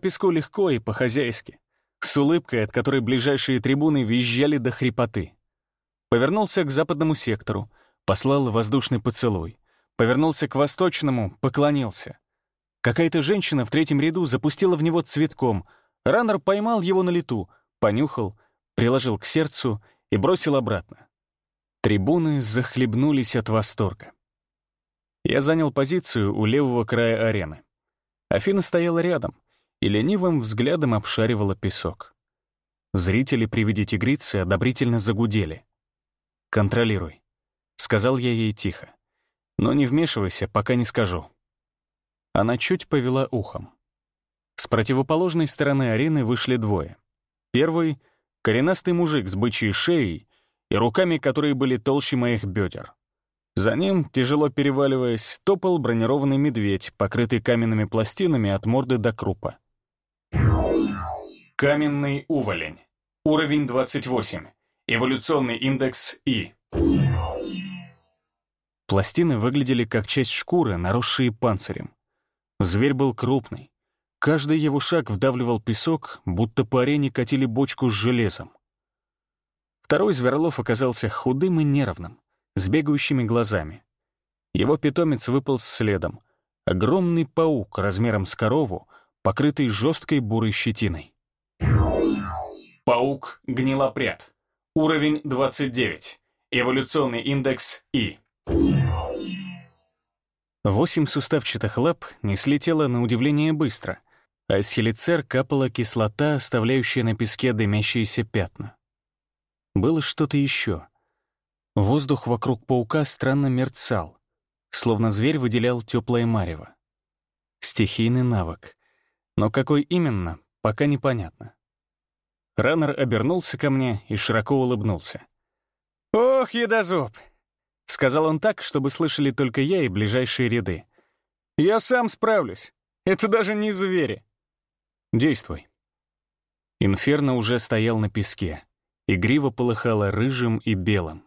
песку легко и по-хозяйски, с улыбкой, от которой ближайшие трибуны визжали до хрипоты. Повернулся к западному сектору, послал воздушный поцелуй. Повернулся к восточному, поклонился. Какая-то женщина в третьем ряду запустила в него цветком. Раннер поймал его на лету, понюхал, приложил к сердцу и бросил обратно. Трибуны захлебнулись от восторга. Я занял позицию у левого края арены. Афина стояла рядом и ленивым взглядом обшаривала песок. Зрители при виде тигрицы одобрительно загудели. «Контролируй», — сказал я ей тихо. «Но не вмешивайся, пока не скажу». Она чуть повела ухом. С противоположной стороны арены вышли двое. Первый — коренастый мужик с бычьей шеей и руками, которые были толще моих бедер. За ним, тяжело переваливаясь, топал бронированный медведь, покрытый каменными пластинами от морды до крупа. Каменный уволень. Уровень 28. Эволюционный индекс И. Пластины выглядели как часть шкуры, наросшие панцирем. Зверь был крупный. Каждый его шаг вдавливал песок, будто по арене катили бочку с железом. Второй Зверлов оказался худым и нервным, с бегающими глазами. Его питомец выпал следом. Огромный паук размером с корову, покрытый жесткой бурой щетиной. Паук гнилопряд. Уровень 29. Эволюционный индекс И. Восемь суставчатых лап не слетело на удивление быстро, а из хелицер капала кислота, оставляющая на песке дымящиеся пятна. Было что-то еще. Воздух вокруг паука странно мерцал, словно зверь выделял теплое марево. Стихийный навык. Но какой именно, пока непонятно. Раннер обернулся ко мне и широко улыбнулся. «Ох, едозуб!» — сказал он так, чтобы слышали только я и ближайшие ряды. «Я сам справлюсь. Это даже не звери». «Действуй». Инферно уже стоял на песке. Игриво полыхало рыжим и белым.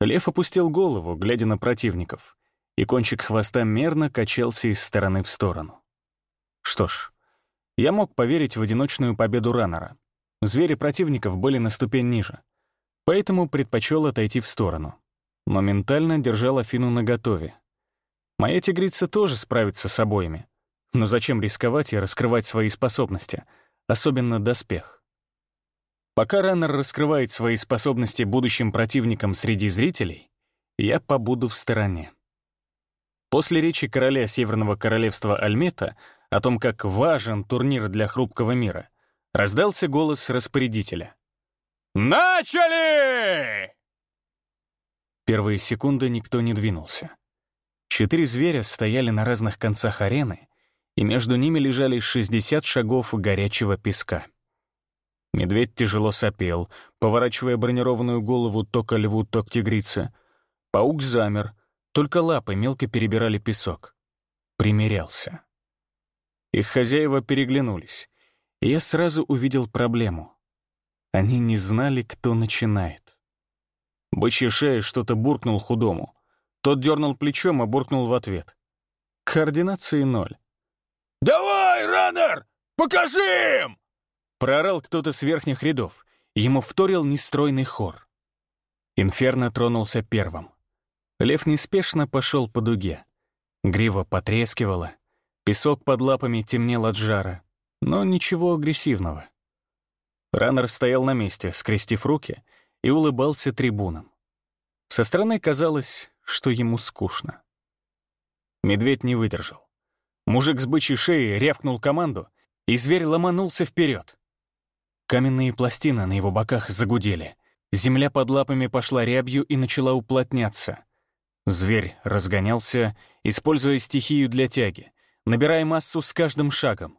Лев опустил голову, глядя на противников, и кончик хвоста мерно качался из стороны в сторону. Что ж, я мог поверить в одиночную победу раннера. Звери противников были на ступень ниже, поэтому предпочел отойти в сторону. Но ментально держал Афину наготове. Моя тигрица тоже справится с обоими. Но зачем рисковать и раскрывать свои способности, особенно доспех? Пока Раннер раскрывает свои способности будущим противникам среди зрителей, я побуду в стороне. После речи короля Северного королевства Альмета о том, как важен турнир для хрупкого мира, раздался голос распорядителя. «Начали!» Первые секунды никто не двинулся. Четыре зверя стояли на разных концах арены, и между ними лежали 60 шагов горячего песка. Медведь тяжело сопел, поворачивая бронированную голову то ко льву, то к тигрице. Паук замер, только лапы мелко перебирали песок. Примерялся. Их хозяева переглянулись, и я сразу увидел проблему. Они не знали, кто начинает. Бычья шея что-то буркнул худому. Тот дернул плечом, а буркнул в ответ. Координации ноль. «Давай, раннер, покажи им!» Проорал кто-то с верхних рядов. Ему вторил нестройный хор. Инферно тронулся первым. Лев неспешно пошел по дуге. Грива потрескивала. Песок под лапами темнел от жара. Но ничего агрессивного. Раннер стоял на месте, скрестив руки, и улыбался трибунам. Со стороны казалось, что ему скучно. Медведь не выдержал. Мужик с бычьей шеей рявкнул команду, и зверь ломанулся вперед. Каменные пластины на его боках загудели. Земля под лапами пошла рябью и начала уплотняться. Зверь разгонялся, используя стихию для тяги, набирая массу с каждым шагом.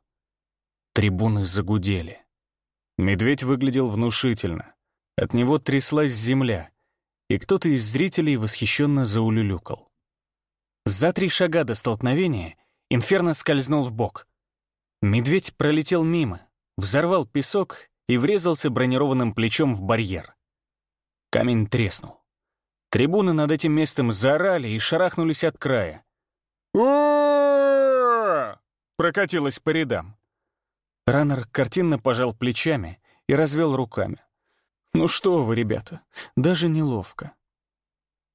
Трибуны загудели. Медведь выглядел внушительно. От него тряслась земля, и кто-то из зрителей восхищенно заулюлюкал. За три шага до столкновения Инферно скользнул в бок. Медведь пролетел мимо, взорвал песок и врезался бронированным плечом в барьер. Камень треснул. Трибуны над этим местом заорали и шарахнулись от края. о прокатилось по рядам. Раннер картинно пожал плечами и развел руками. «Ну что вы, ребята, даже неловко».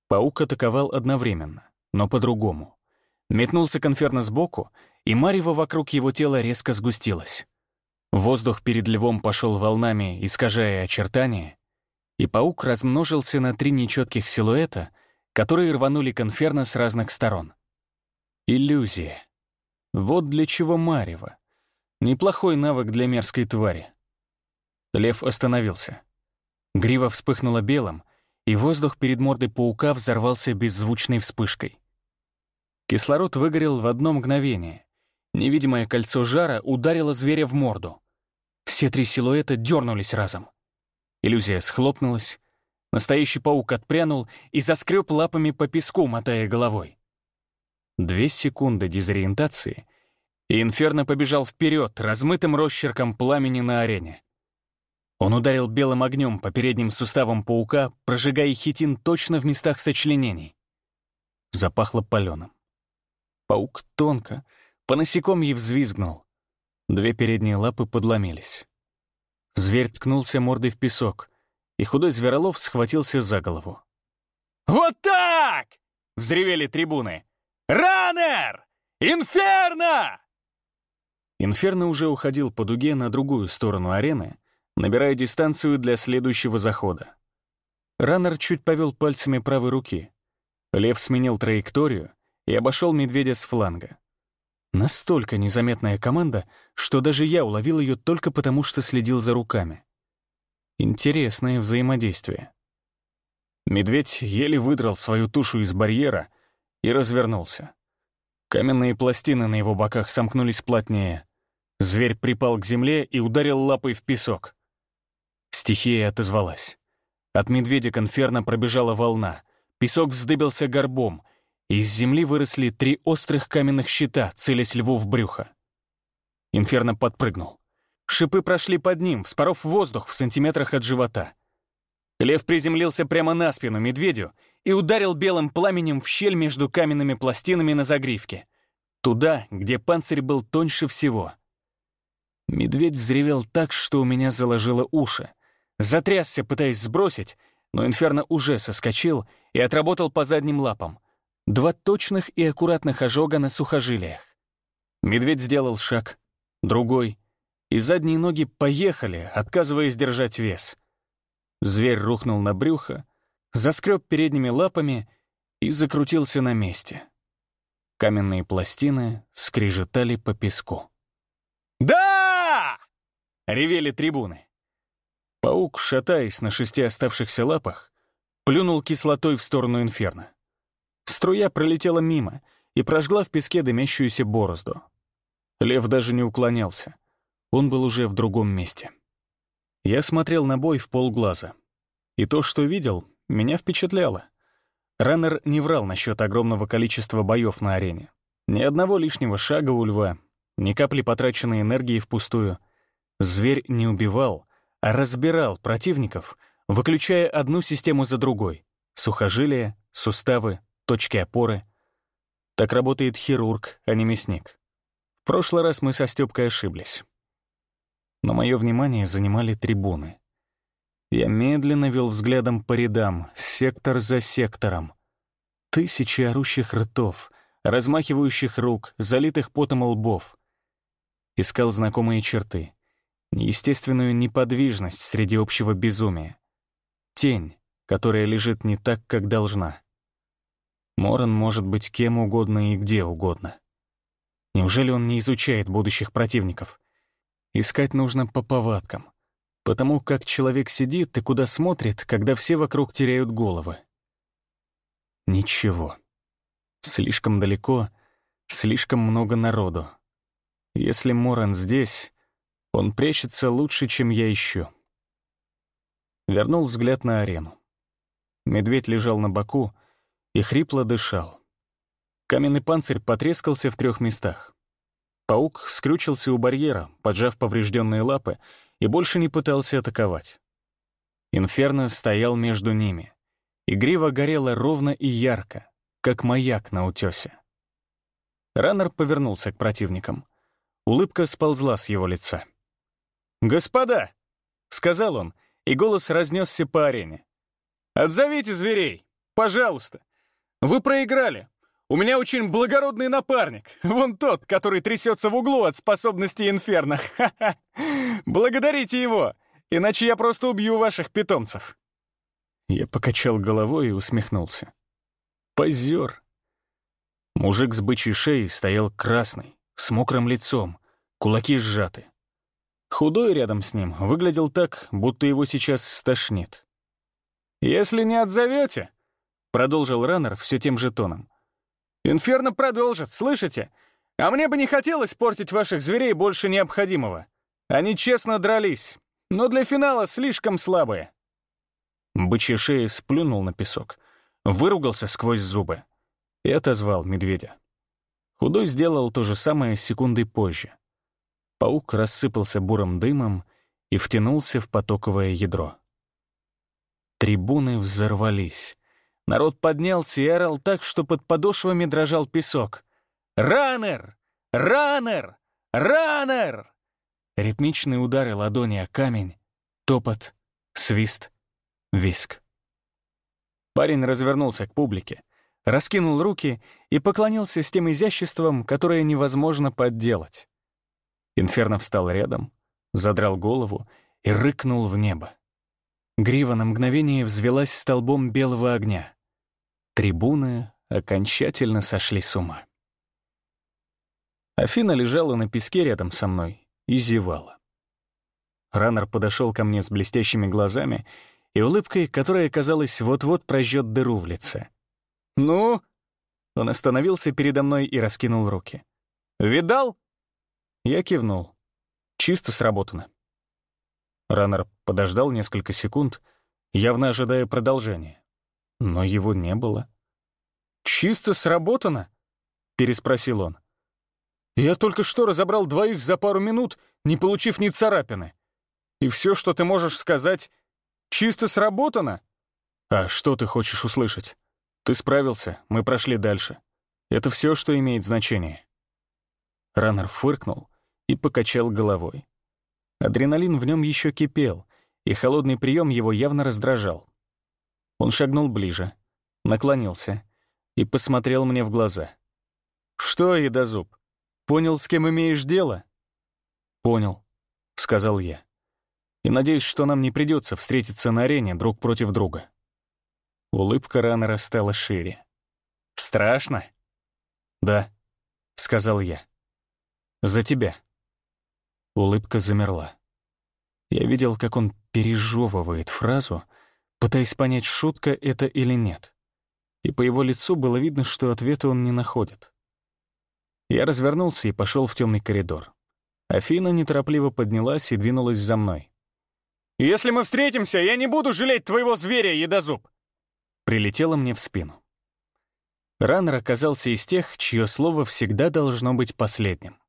Паук атаковал одновременно, но по-другому. Метнулся конферно сбоку, и марево вокруг его тела резко сгустилось. Воздух перед львом пошел волнами, искажая очертания, и паук размножился на три нечетких силуэта, которые рванули конферно с разных сторон. Иллюзия. Вот для чего марево. Неплохой навык для мерзкой твари. Лев остановился. Грива вспыхнула белым, и воздух перед мордой паука взорвался беззвучной вспышкой. Кислород выгорел в одно мгновение. Невидимое кольцо жара ударило зверя в морду. Все три силуэта дернулись разом. Иллюзия схлопнулась. Настоящий паук отпрянул и заскреб лапами по песку, мотая головой. Две секунды дезориентации, и Инферно побежал вперед, размытым росчерком пламени на арене. Он ударил белым огнем по передним суставам паука, прожигая хитин точно в местах сочленений. Запахло паленым. Паук тонко, по насекомье взвизгнул. Две передние лапы подломились. Зверь ткнулся мордой в песок, и худой зверолов схватился за голову. «Вот так!» — взревели трибуны. «Раннер! Инферно!» Инферно уже уходил по дуге на другую сторону арены, набирая дистанцию для следующего захода. Раннер чуть повел пальцами правой руки. Лев сменил траекторию и обошел медведя с фланга. Настолько незаметная команда, что даже я уловил ее только потому, что следил за руками. Интересное взаимодействие. Медведь еле выдрал свою тушу из барьера и развернулся. Каменные пластины на его боках сомкнулись плотнее. Зверь припал к земле и ударил лапой в песок. Стихия отозвалась. От медведя конферно пробежала волна. Песок вздыбился горбом, из земли выросли три острых каменных щита, целясь льву в брюхо. Инферно подпрыгнул. Шипы прошли под ним, вспоров воздух в сантиметрах от живота. Лев приземлился прямо на спину медведю и ударил белым пламенем в щель между каменными пластинами на загривке. Туда, где панцирь был тоньше всего. Медведь взревел так, что у меня заложило уши. Затрясся, пытаясь сбросить, но Инферно уже соскочил и отработал по задним лапам. Два точных и аккуратных ожога на сухожилиях. Медведь сделал шаг, другой, и задние ноги поехали, отказываясь держать вес. Зверь рухнул на брюхо, заскреб передними лапами и закрутился на месте. Каменные пластины скрежетали по песку. «Да!» — ревели трибуны. Паук, шатаясь на шести оставшихся лапах, плюнул кислотой в сторону инферно. Струя пролетела мимо и прожгла в песке дымящуюся борозду. Лев даже не уклонялся. Он был уже в другом месте. Я смотрел на бой в полглаза. И то, что видел, меня впечатляло. Раннер не врал насчет огромного количества боев на арене. Ни одного лишнего шага у льва, ни капли потраченной энергии впустую. Зверь не убивал, а разбирал противников, выключая одну систему за другой. Сухожилия, суставы, точки опоры. Так работает хирург, а не мясник. В прошлый раз мы со Стёпкой ошиблись. Но мое внимание занимали трибуны. Я медленно вел взглядом по рядам, сектор за сектором. Тысячи орущих ртов, размахивающих рук, залитых потом лбов. Искал знакомые черты, неестественную неподвижность среди общего безумия. Тень, которая лежит не так, как должна. Моран может быть кем угодно и где угодно. Неужели он не изучает будущих противников? Искать нужно по повадкам. Потому как человек сидит и куда смотрит, когда все вокруг теряют головы. Ничего. Слишком далеко, слишком много народу. Если Моран здесь, он прячется лучше, чем я ищу. Вернул взгляд на арену. Медведь лежал на боку, и хрипло дышал. Каменный панцирь потрескался в трех местах. Паук скрючился у барьера, поджав поврежденные лапы, и больше не пытался атаковать. Инферно стоял между ними. и грива горела ровно и ярко, как маяк на утёсе. Раннер повернулся к противникам. Улыбка сползла с его лица. «Господа!» — сказал он, и голос разнесся по арене. «Отзовите зверей! Пожалуйста! Вы проиграли! У меня очень благородный напарник, вон тот, который трясется в углу от способности инферно. Ха-ха! Благодарите его, иначе я просто убью ваших питомцев!» Я покачал головой и усмехнулся. «Позер!» Мужик с бычьей шеей стоял красный, с мокрым лицом, кулаки сжаты. Худой рядом с ним выглядел так, будто его сейчас стошнит. «Если не отзовете», — продолжил Раннер все тем же тоном, «Инферно продолжит, слышите? А мне бы не хотелось портить ваших зверей больше необходимого. Они честно дрались, но для финала слишком слабые». Шея сплюнул на песок, выругался сквозь зубы и отозвал медведя. Худой сделал то же самое секундой позже. Паук рассыпался бурым дымом и втянулся в потоковое ядро. Трибуны взорвались. Народ поднялся и орал так, что под подошвами дрожал песок. «Раннер! Раннер! Раннер!» Ритмичные удары ладони о камень, топот, свист, виск. Парень развернулся к публике, раскинул руки и поклонился с тем изяществом, которое невозможно подделать. Инферно встал рядом, задрал голову и рыкнул в небо. Грива на мгновение взвелась столбом белого огня. Трибуны окончательно сошли с ума. Афина лежала на песке рядом со мной и зевала. Раннер подошел ко мне с блестящими глазами и улыбкой, которая, казалось, вот-вот прожжет дыру в лице. «Ну?» Он остановился передо мной и раскинул руки. «Видал?» Я кивнул. Чисто сработано. Раннер подождал несколько секунд, явно ожидая продолжения. Но его не было. «Чисто сработано?» — переспросил он. «Я только что разобрал двоих за пару минут, не получив ни царапины. И все, что ты можешь сказать, чисто сработано?» «А что ты хочешь услышать? Ты справился, мы прошли дальше. Это все, что имеет значение». Раннер фыркнул, и покачал головой. Адреналин в нем еще кипел, и холодный прием его явно раздражал. Он шагнул ближе, наклонился и посмотрел мне в глаза. «Что, едозуб, понял, с кем имеешь дело?» «Понял», — сказал я. «И надеюсь, что нам не придется встретиться на арене друг против друга». Улыбка рано стала шире. «Страшно?» «Да», — сказал я. «За тебя». Улыбка замерла. Я видел, как он пережевывает фразу, пытаясь понять, шутка это или нет. И по его лицу было видно, что ответа он не находит. Я развернулся и пошел в темный коридор. Афина неторопливо поднялась и двинулась за мной. «Если мы встретимся, я не буду жалеть твоего зверя, едозуб!» Прилетело мне в спину. Раннер оказался из тех, чье слово всегда должно быть последним.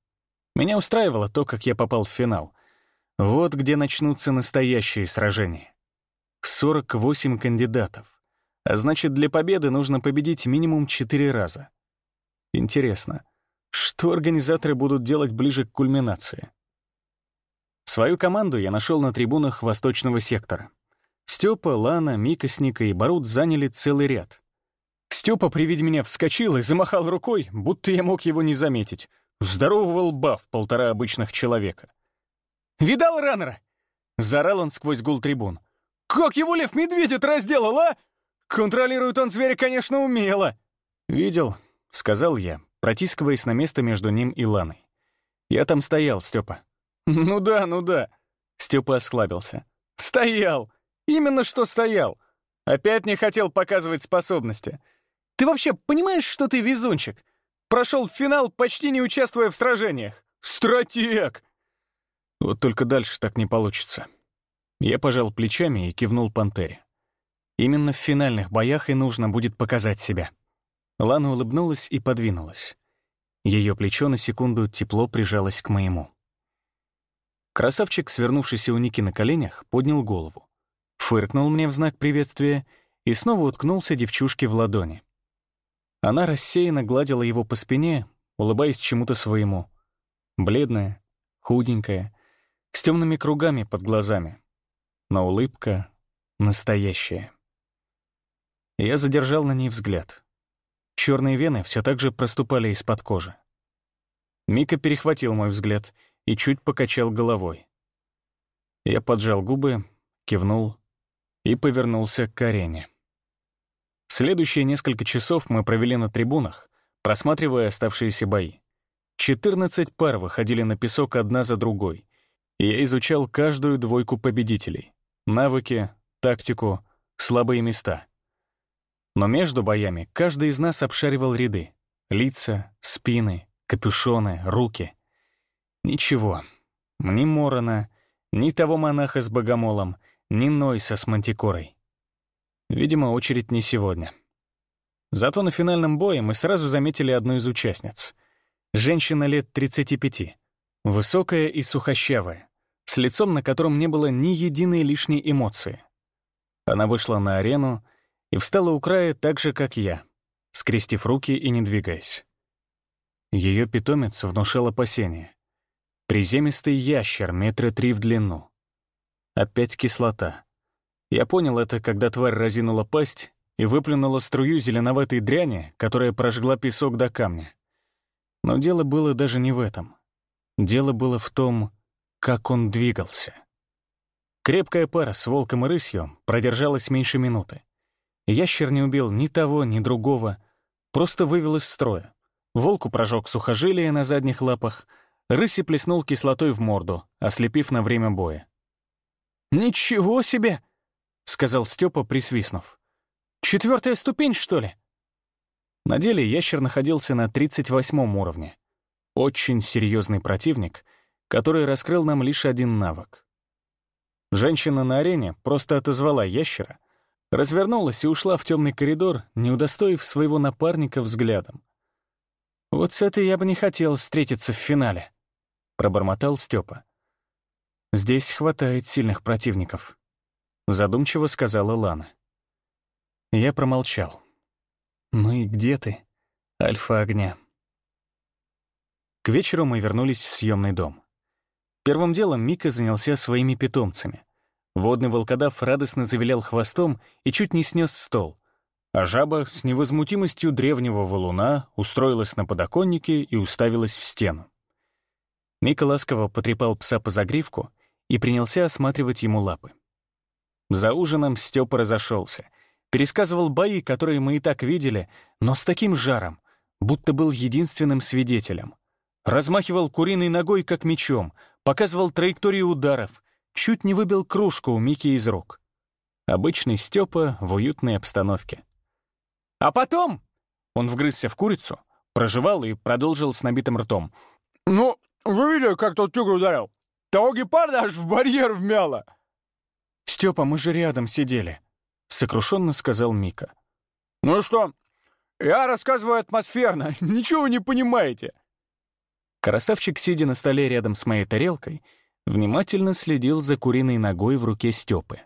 Меня устраивало то, как я попал в финал. Вот где начнутся настоящие сражения. 48 кандидатов. А значит, для победы нужно победить минимум 4 раза. Интересно, что организаторы будут делать ближе к кульминации? Свою команду я нашел на трибунах восточного сектора. Степа, Лана, Мика и Барут заняли целый ряд. Степа при виде меня вскочил и замахал рукой, будто я мог его не заметить. Здорового лба в полтора обычных человека. «Видал раннера?» — заорал он сквозь гул трибун. «Как его лев медведь разделал, а? Контролирует он зверя, конечно, умело!» «Видел», — сказал я, протискиваясь на место между ним и Ланой. «Я там стоял, Степа». «Ну да, ну да», — Степа осклабился. «Стоял! Именно что стоял! Опять не хотел показывать способности. Ты вообще понимаешь, что ты везунчик? Прошел финал, почти не участвуя в сражениях. Стратег! Вот только дальше так не получится. Я пожал плечами и кивнул Пантере. Именно в финальных боях и нужно будет показать себя. Лана улыбнулась и подвинулась. Ее плечо на секунду тепло прижалось к моему. Красавчик, свернувшийся у Ники на коленях, поднял голову. Фыркнул мне в знак приветствия и снова уткнулся девчушке в ладони. Она рассеянно гладила его по спине, улыбаясь чему-то своему. Бледная, худенькая, с темными кругами под глазами. Но улыбка настоящая. Я задержал на ней взгляд. Черные вены все так же проступали из-под кожи. Мика перехватил мой взгляд и чуть покачал головой. Я поджал губы, кивнул и повернулся к арене. Следующие несколько часов мы провели на трибунах, просматривая оставшиеся бои. 14 пар выходили на песок одна за другой, и я изучал каждую двойку победителей. Навыки, тактику, слабые места. Но между боями каждый из нас обшаривал ряды. Лица, спины, капюшоны, руки. Ничего. Ни Морона, ни того монаха с богомолом, ни Нойса с мантикорой. Видимо, очередь не сегодня. Зато на финальном бое мы сразу заметили одну из участниц. Женщина лет 35, высокая и сухощавая, с лицом, на котором не было ни единой лишней эмоции. Она вышла на арену и встала у края так же, как я, скрестив руки и не двигаясь. Ее питомец внушал опасение. Приземистый ящер метра три в длину. Опять кислота. Я понял это, когда тварь разинула пасть и выплюнула струю зеленоватой дряни, которая прожгла песок до камня. Но дело было даже не в этом. Дело было в том, как он двигался. Крепкая пара с волком и рысью продержалась меньше минуты. Ящер не убил ни того, ни другого, просто вывел из строя. Волку прожег сухожилие на задних лапах, рыси плеснул кислотой в морду, ослепив на время боя. «Ничего себе!» — сказал Степа, присвистнув. «Четвертая ступень, что ли?» На деле ящер находился на 38 уровне. Очень серьезный противник, который раскрыл нам лишь один навык. Женщина на арене просто отозвала ящера, развернулась и ушла в темный коридор, не удостоив своего напарника взглядом. «Вот с этой я бы не хотел встретиться в финале», — пробормотал Степа. «Здесь хватает сильных противников», — задумчиво сказала Лана. Я промолчал. «Ну и где ты, альфа огня?» К вечеру мы вернулись в съемный дом. Первым делом Мика занялся своими питомцами. Водный волкодав радостно завилял хвостом и чуть не снес стол, а жаба с невозмутимостью древнего валуна устроилась на подоконнике и уставилась в стену. Мика ласково потрепал пса по загривку и принялся осматривать ему лапы. За ужином Степа разошелся — Пересказывал бои, которые мы и так видели, но с таким жаром, будто был единственным свидетелем. Размахивал куриной ногой, как мечом, показывал траектории ударов, чуть не выбил кружку у Мики из рук. Обычный Степа в уютной обстановке. А потом он вгрызся в курицу, прожевал и продолжил с набитым ртом. «Ну, вы видели, как тот тигр ударил? Того гепарда аж в барьер вмяло!» «Степа, мы же рядом сидели», сокрушенно сказал Мика. «Ну что, я рассказываю атмосферно, ничего не понимаете». Красавчик, сидя на столе рядом с моей тарелкой, внимательно следил за куриной ногой в руке Степы.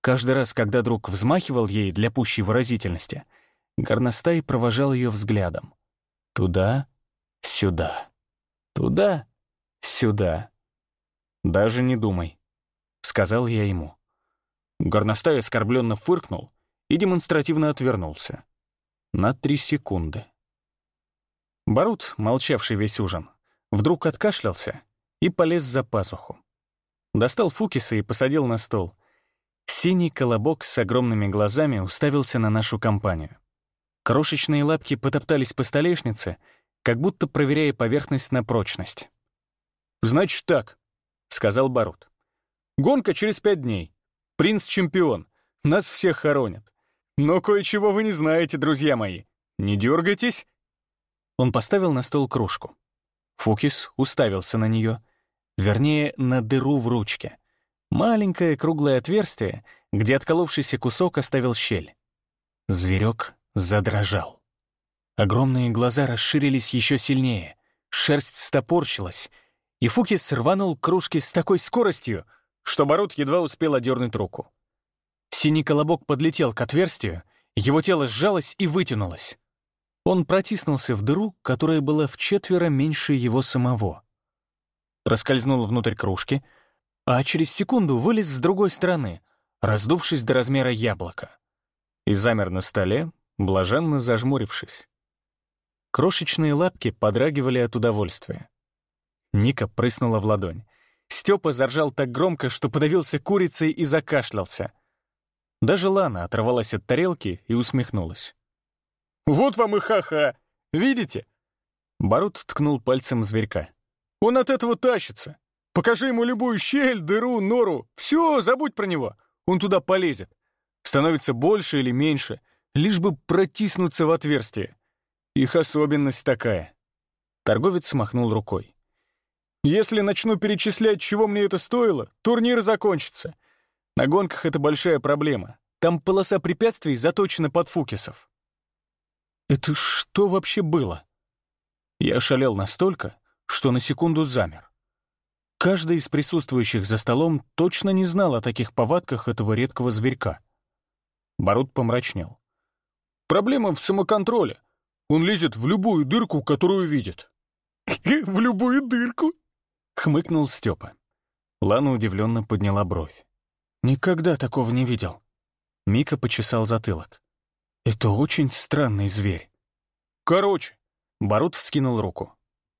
Каждый раз, когда друг взмахивал ей для пущей выразительности, горностай провожал ее взглядом. Туда, сюда. Туда, сюда. «Даже не думай», — сказал я ему. Горностай оскорбленно фыркнул и демонстративно отвернулся. На три секунды. Барут, молчавший весь ужин, вдруг откашлялся и полез за пазуху. Достал Фукиса и посадил на стол. Синий колобок с огромными глазами уставился на нашу компанию. Крошечные лапки потоптались по столешнице, как будто проверяя поверхность на прочность. «Значит так», — сказал Барут. «Гонка через пять дней. Принц-чемпион. Нас всех хоронят. Но кое-чего вы не знаете, друзья мои. Не дергайтесь. Он поставил на стол кружку. Фукис уставился на нее, вернее, на дыру в ручке. Маленькое круглое отверстие, где отколовшийся кусок оставил щель. Зверек задрожал. Огромные глаза расширились еще сильнее, шерсть стопорщилась, и Фукис рванул кружки с такой скоростью, что Барут едва успел одернуть руку. Синий колобок подлетел к отверстию, его тело сжалось и вытянулось. Он протиснулся в дыру, которая была в четверо меньше его самого. Проскользнул внутрь кружки, а через секунду вылез с другой стороны, раздувшись до размера яблока. И замер на столе, блаженно зажмурившись. Крошечные лапки подрагивали от удовольствия. Ника прыснула в ладонь. Степа заржал так громко, что подавился курицей и закашлялся. Даже Лана оторвалась от тарелки и усмехнулась. «Вот вам и ха-ха! Видите?» Барут ткнул пальцем зверька. «Он от этого тащится. Покажи ему любую щель, дыру, нору. Все, забудь про него. Он туда полезет. Становится больше или меньше, лишь бы протиснуться в отверстие. Их особенность такая». Торговец смахнул рукой. «Если начну перечислять, чего мне это стоило, турнир закончится. На гонках это большая проблема. Там полоса препятствий заточена под фукисов». «Это что вообще было?» Я шалел настолько, что на секунду замер. Каждый из присутствующих за столом точно не знал о таких повадках этого редкого зверька. Барут помрачнел. «Проблема в самоконтроле. Он лезет в любую дырку, которую видит». «В любую дырку?» — хмыкнул Степа. Лана удивленно подняла бровь. «Никогда такого не видел». Мика почесал затылок. «Это очень странный зверь». «Короче». Барут вскинул руку.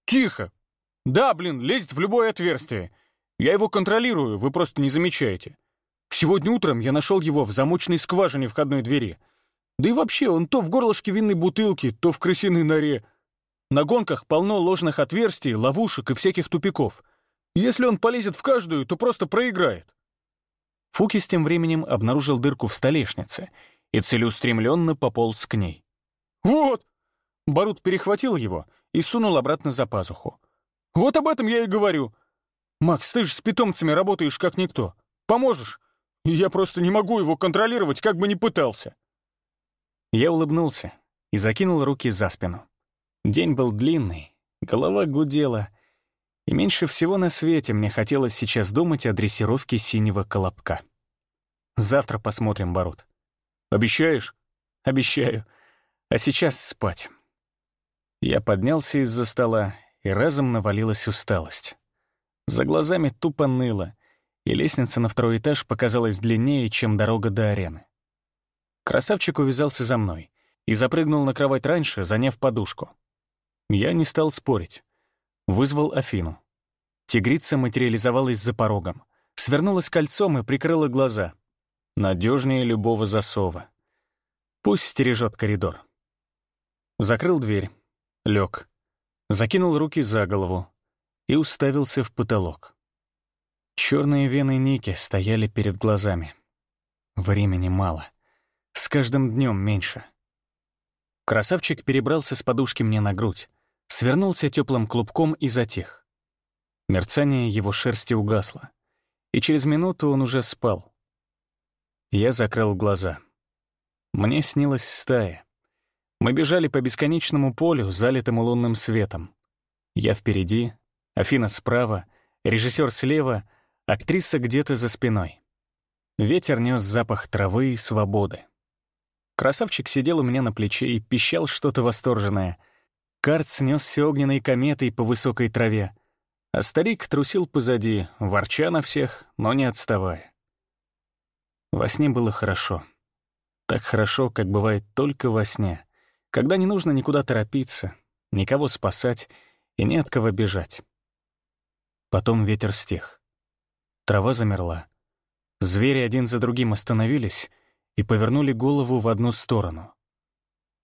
«Тихо! Да, блин, лезет в любое отверстие. Я его контролирую, вы просто не замечаете. Сегодня утром я нашел его в замочной скважине входной двери. Да и вообще, он то в горлышке винной бутылки, то в крысиной норе. На гонках полно ложных отверстий, ловушек и всяких тупиков. Если он полезет в каждую, то просто проиграет. Фукис тем временем обнаружил дырку в столешнице и целеустремленно пополз к ней. «Вот!» Барут перехватил его и сунул обратно за пазуху. «Вот об этом я и говорю. Макс, ты же с питомцами работаешь как никто. Поможешь? Я просто не могу его контролировать, как бы ни пытался». Я улыбнулся и закинул руки за спину. День был длинный, голова гудела, и меньше всего на свете мне хотелось сейчас думать о дрессировке синего колобка. Завтра посмотрим, Барут. Обещаешь? Обещаю. А сейчас спать. Я поднялся из-за стола, и разом навалилась усталость. За глазами тупо ныло, и лестница на второй этаж показалась длиннее, чем дорога до арены. Красавчик увязался за мной и запрыгнул на кровать раньше, заняв подушку. Я не стал спорить. Вызвал Афину. Тигрица материализовалась за порогом, свернулась кольцом и прикрыла глаза. Надежнее любого засова. Пусть стережет коридор. Закрыл дверь, лег, закинул руки за голову и уставился в потолок. Черные вены Ники стояли перед глазами. Времени мало. С каждым днем меньше. Красавчик перебрался с подушки мне на грудь, свернулся теплым клубком и затих. Мерцание его шерсти угасло, и через минуту он уже спал. Я закрыл глаза. Мне снилась стая. Мы бежали по бесконечному полю, залитому лунным светом. Я впереди, Афина справа, режиссер слева, актриса где-то за спиной. Ветер нес запах травы и свободы. Красавчик сидел у меня на плече и пищал что-то восторженное. Карт снесся огненной кометой по высокой траве, а старик трусил позади, ворча на всех, но не отставая. Во сне было хорошо. Так хорошо, как бывает только во сне — когда не нужно никуда торопиться, никого спасать и не от кого бежать. Потом ветер стих. Трава замерла. Звери один за другим остановились и повернули голову в одну сторону.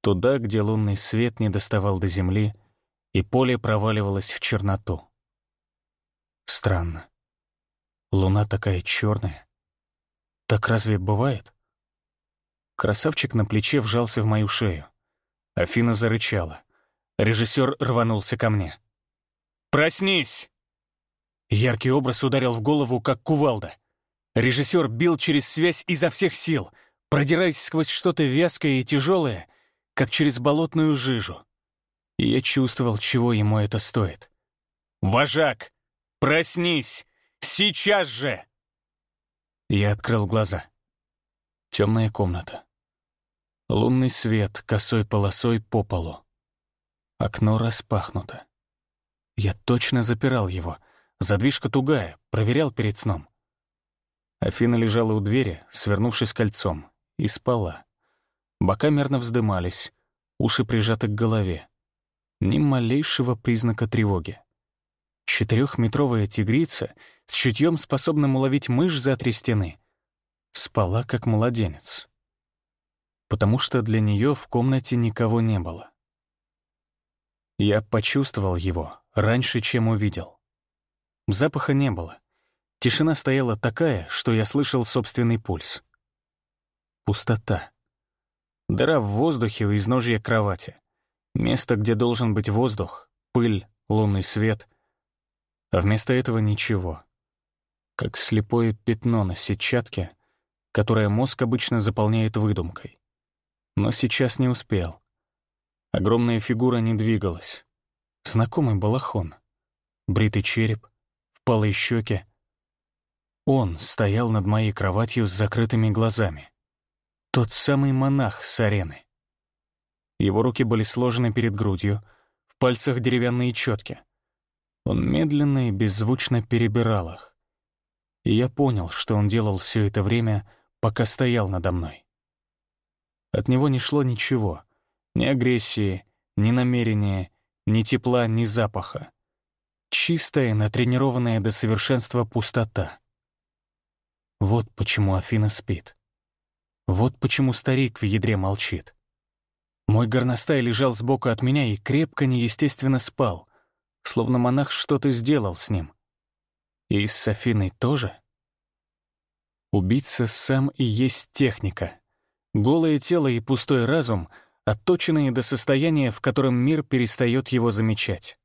Туда, где лунный свет не доставал до земли, и поле проваливалось в черноту. Странно. Луна такая черная. Так разве бывает? Красавчик на плече вжался в мою шею. Афина зарычала. Режиссер рванулся ко мне. «Проснись!» Яркий образ ударил в голову, как кувалда. Режиссер бил через связь изо всех сил, продираясь сквозь что-то вязкое и тяжелое, как через болотную жижу. И я чувствовал, чего ему это стоит. «Вожак! Проснись! Сейчас же!» Я открыл глаза. Темная комната. Лунный свет косой полосой по полу. Окно распахнуто. Я точно запирал его. Задвижка тугая, проверял перед сном. Афина лежала у двери, свернувшись кольцом, и спала. Бока мерно вздымались, уши прижаты к голове. Ни малейшего признака тревоги. Четырехметровая тигрица с чутьем, способным уловить мышь за три стены, спала как младенец. Потому что для нее в комнате никого не было. Я почувствовал его раньше, чем увидел. Запаха не было. Тишина стояла такая, что я слышал собственный пульс. Пустота. Дыра в воздухе у изножья кровати. Место, где должен быть воздух, пыль, лунный свет. А вместо этого ничего. Как слепое пятно на сетчатке, которое мозг обычно заполняет выдумкой. Но сейчас не успел. Огромная фигура не двигалась. Знакомый балахон. Бритый череп, впалые щеки. Он стоял над моей кроватью с закрытыми глазами. Тот самый монах с арены. Его руки были сложены перед грудью, в пальцах деревянные четки. Он медленно и беззвучно перебирал их. И я понял, что он делал все это время, пока стоял надо мной. От него не шло ничего. Ни агрессии, ни намерения, ни тепла, ни запаха. Чистая, натренированная до совершенства пустота. Вот почему Афина спит. Вот почему старик в ядре молчит. Мой горностай лежал сбоку от меня и крепко, неестественно спал, словно монах что-то сделал с ним. И с Афиной тоже? Убийца сам и есть техника. Голое тело и пустой разум, отточенные до состояния, в котором мир перестает его замечать.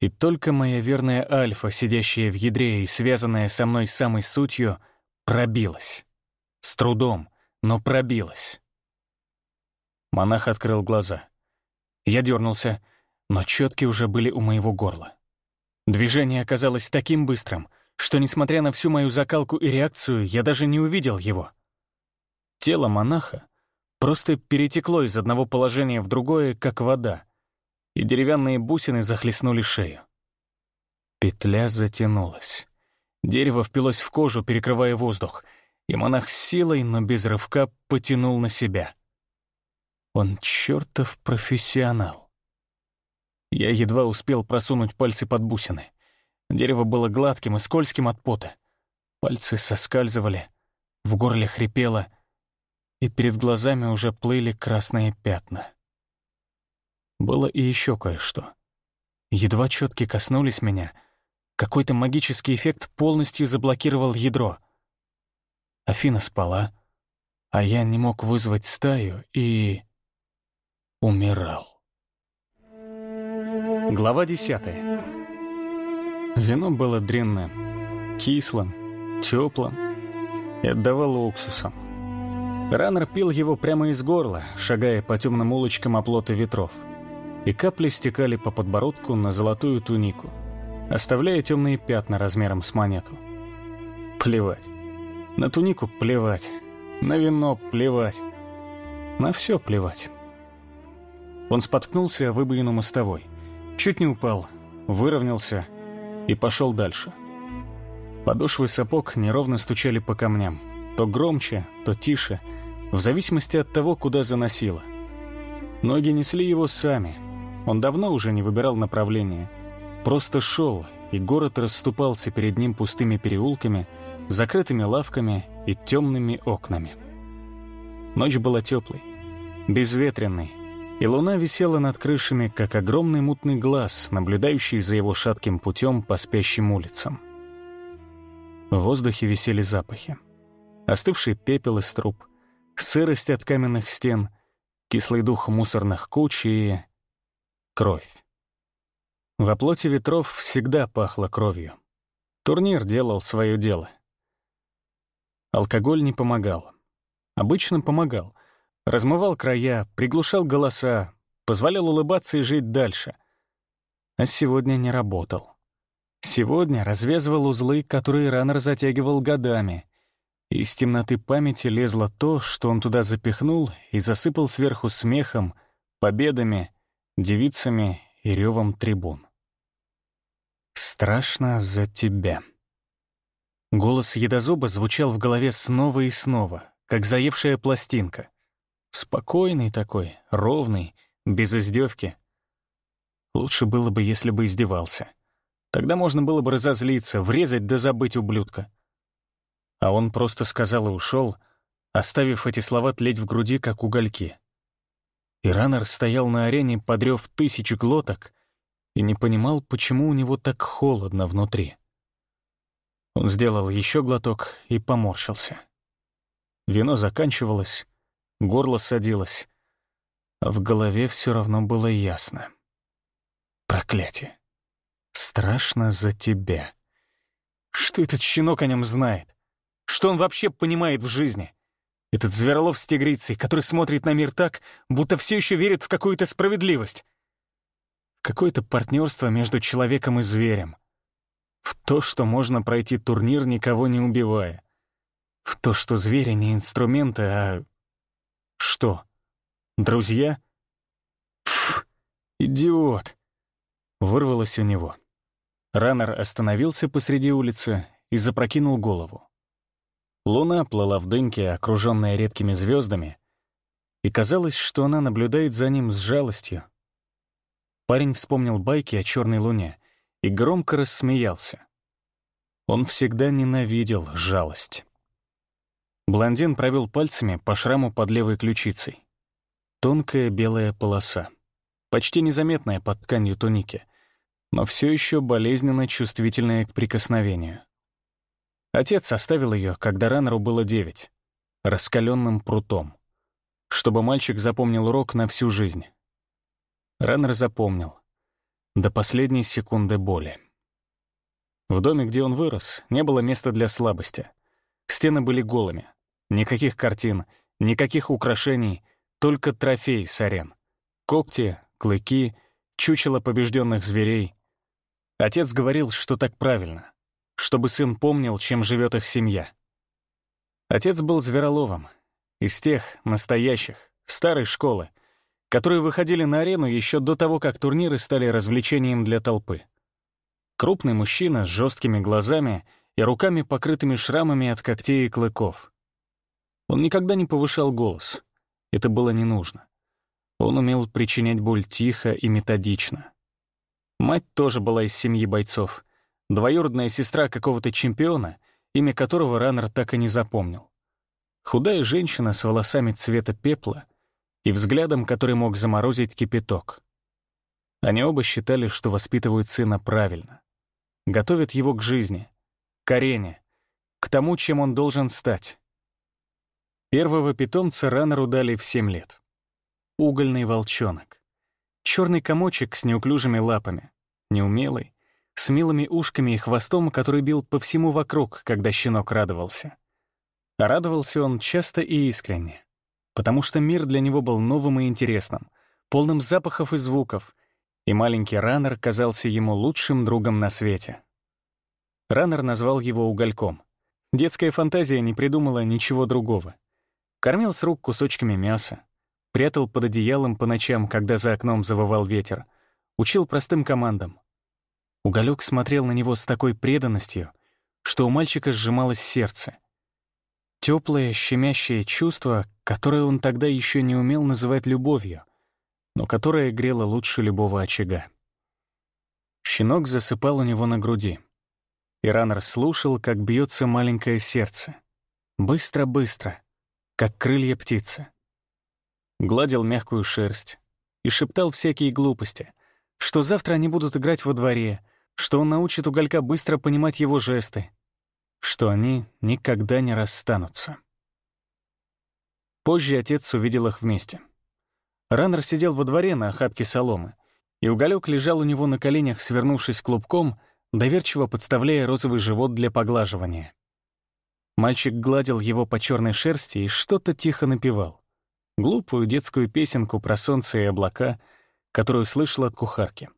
И только моя верная альфа, сидящая в ядре и связанная со мной самой сутью, пробилась. С трудом, но пробилась. Монах открыл глаза. Я дернулся, но четки уже были у моего горла. Движение оказалось таким быстрым — что, несмотря на всю мою закалку и реакцию, я даже не увидел его. Тело монаха просто перетекло из одного положения в другое, как вода, и деревянные бусины захлестнули шею. Петля затянулась. Дерево впилось в кожу, перекрывая воздух, и монах силой, но без рывка, потянул на себя. Он чертов профессионал. Я едва успел просунуть пальцы под бусины. Дерево было гладким и скользким от пота. Пальцы соскальзывали, в горле хрипело, и перед глазами уже плыли красные пятна. Было и еще кое-что. Едва четки коснулись меня, какой-то магический эффект полностью заблокировал ядро. Афина спала, а я не мог вызвать стаю и... умирал. Глава десятая. Вино было дрянным, кислым, теплым и отдавало уксусом. Раннер пил его прямо из горла, шагая по темным улочкам оплота ветров. И капли стекали по подбородку на золотую тунику, оставляя темные пятна размером с монету. Плевать. На тунику плевать. На вино плевать. На все плевать. Он споткнулся о выбоину мостовой. Чуть не упал, выровнялся — и пошел дальше. Подошвы сапог неровно стучали по камням, то громче, то тише, в зависимости от того, куда заносило. Ноги несли его сами. Он давно уже не выбирал направление. Просто шел, и город расступался перед ним пустыми переулками, закрытыми лавками и темными окнами. Ночь была теплой, безветренной, и луна висела над крышами, как огромный мутный глаз, наблюдающий за его шатким путем по спящим улицам. В воздухе висели запахи. Остывший пепел из труб, сырость от каменных стен, кислый дух мусорных куч и... кровь. В оплоте ветров всегда пахло кровью. Турнир делал свое дело. Алкоголь не помогал. Обычно помогал, размывал края, приглушал голоса, позволял улыбаться и жить дальше. А сегодня не работал. Сегодня развязывал узлы, которые Раннер затягивал годами. Из темноты памяти лезло то, что он туда запихнул и засыпал сверху смехом, победами, девицами и ревом трибун. «Страшно за тебя». Голос едозуба звучал в голове снова и снова, как заевшая пластинка. Спокойный такой, ровный, без издевки. Лучше было бы, если бы издевался. Тогда можно было бы разозлиться, врезать да забыть ублюдка. А он просто сказал и ушел, оставив эти слова тлеть в груди, как угольки. И стоял на арене, подрёв тысячу глоток, и не понимал, почему у него так холодно внутри. Он сделал еще глоток и поморщился. Вино заканчивалось, горло садилось, а в голове все равно было ясно. Проклятие. Страшно за тебя. Что этот щенок о нем знает? Что он вообще понимает в жизни? Этот Зверолов с тигрицей, который смотрит на мир так, будто все еще верит в какую-то справедливость. Какое-то партнерство между человеком и зверем. В то, что можно пройти турнир, никого не убивая. В то, что звери не инструменты, а... Что? Друзья? Пф, идиот! Вырвалось у него. Раннер остановился посреди улицы и запрокинул голову. Луна плыла в дымке, окруженная редкими звездами, и казалось, что она наблюдает за ним с жалостью. Парень вспомнил байки о черной луне и громко рассмеялся. Он всегда ненавидел жалость. Блондин провел пальцами по шраму под левой ключицей. Тонкая белая полоса, почти незаметная под тканью туники, но все еще болезненно чувствительная к прикосновению. Отец оставил ее, когда Раннеру было девять, раскаленным прутом, чтобы мальчик запомнил урок на всю жизнь. Раннер запомнил. До последней секунды боли. В доме, где он вырос, не было места для слабости. Стены были голыми. Никаких картин, никаких украшений, только трофей с арен. Когти, клыки, чучело побежденных зверей — Отец говорил, что так правильно, чтобы сын помнил, чем живет их семья. Отец был звероловом, из тех, настоящих, старой школы, которые выходили на арену еще до того, как турниры стали развлечением для толпы. Крупный мужчина с жесткими глазами и руками, покрытыми шрамами от когтей и клыков. Он никогда не повышал голос. Это было не нужно. Он умел причинять боль тихо и методично. Мать тоже была из семьи бойцов. Двоюродная сестра какого-то чемпиона, имя которого Раннер так и не запомнил. Худая женщина с волосами цвета пепла и взглядом, который мог заморозить кипяток. Они оба считали, что воспитывают сына правильно. Готовят его к жизни, к арене, к тому, чем он должен стать. Первого питомца Раннеру дали в семь лет. Угольный волчонок. Черный комочек с неуклюжими лапами, неумелый, с милыми ушками и хвостом, который бил по всему вокруг, когда щенок радовался. А радовался он часто и искренне, потому что мир для него был новым и интересным, полным запахов и звуков, и маленький Раннер казался ему лучшим другом на свете. Раннер назвал его угольком. Детская фантазия не придумала ничего другого. Кормил с рук кусочками мяса, прятал под одеялом по ночам, когда за окном завывал ветер, учил простым командам. Уголек смотрел на него с такой преданностью, что у мальчика сжималось сердце. Теплое, щемящее чувство, которое он тогда еще не умел называть любовью, но которое грело лучше любого очага. Щенок засыпал у него на груди. И Раннер слушал, как бьется маленькое сердце. Быстро-быстро, как крылья птицы гладил мягкую шерсть и шептал всякие глупости, что завтра они будут играть во дворе, что он научит уголька быстро понимать его жесты, что они никогда не расстанутся. Позже отец увидел их вместе. Раннер сидел во дворе на охапке соломы, и уголек лежал у него на коленях, свернувшись клубком, доверчиво подставляя розовый живот для поглаживания. Мальчик гладил его по черной шерсти и что-то тихо напевал. Глупую детскую песенку про солнце и облака, которую слышал от кухарки.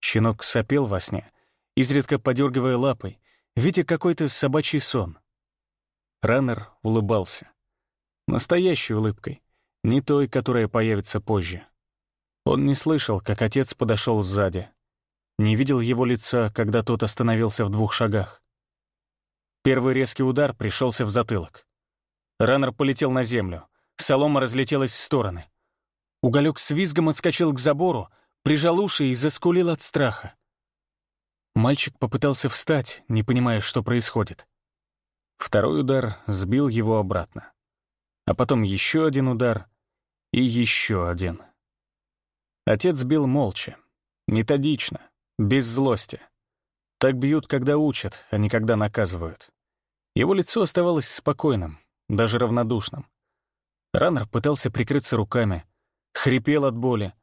Щенок сопел во сне, изредка подергивая лапой, видя какой-то собачий сон. Раннер улыбался. Настоящей улыбкой, не той, которая появится позже. Он не слышал, как отец подошел сзади. Не видел его лица, когда тот остановился в двух шагах. Первый резкий удар пришелся в затылок. Раннер полетел на землю. Солома разлетелась в стороны. Уголек с визгом отскочил к забору, прижал уши и заскулил от страха. Мальчик попытался встать, не понимая, что происходит. Второй удар сбил его обратно. А потом еще один удар и еще один. Отец бил молча, методично, без злости. Так бьют, когда учат, а не когда наказывают. Его лицо оставалось спокойным, даже равнодушным. Раннер пытался прикрыться руками, хрипел от боли,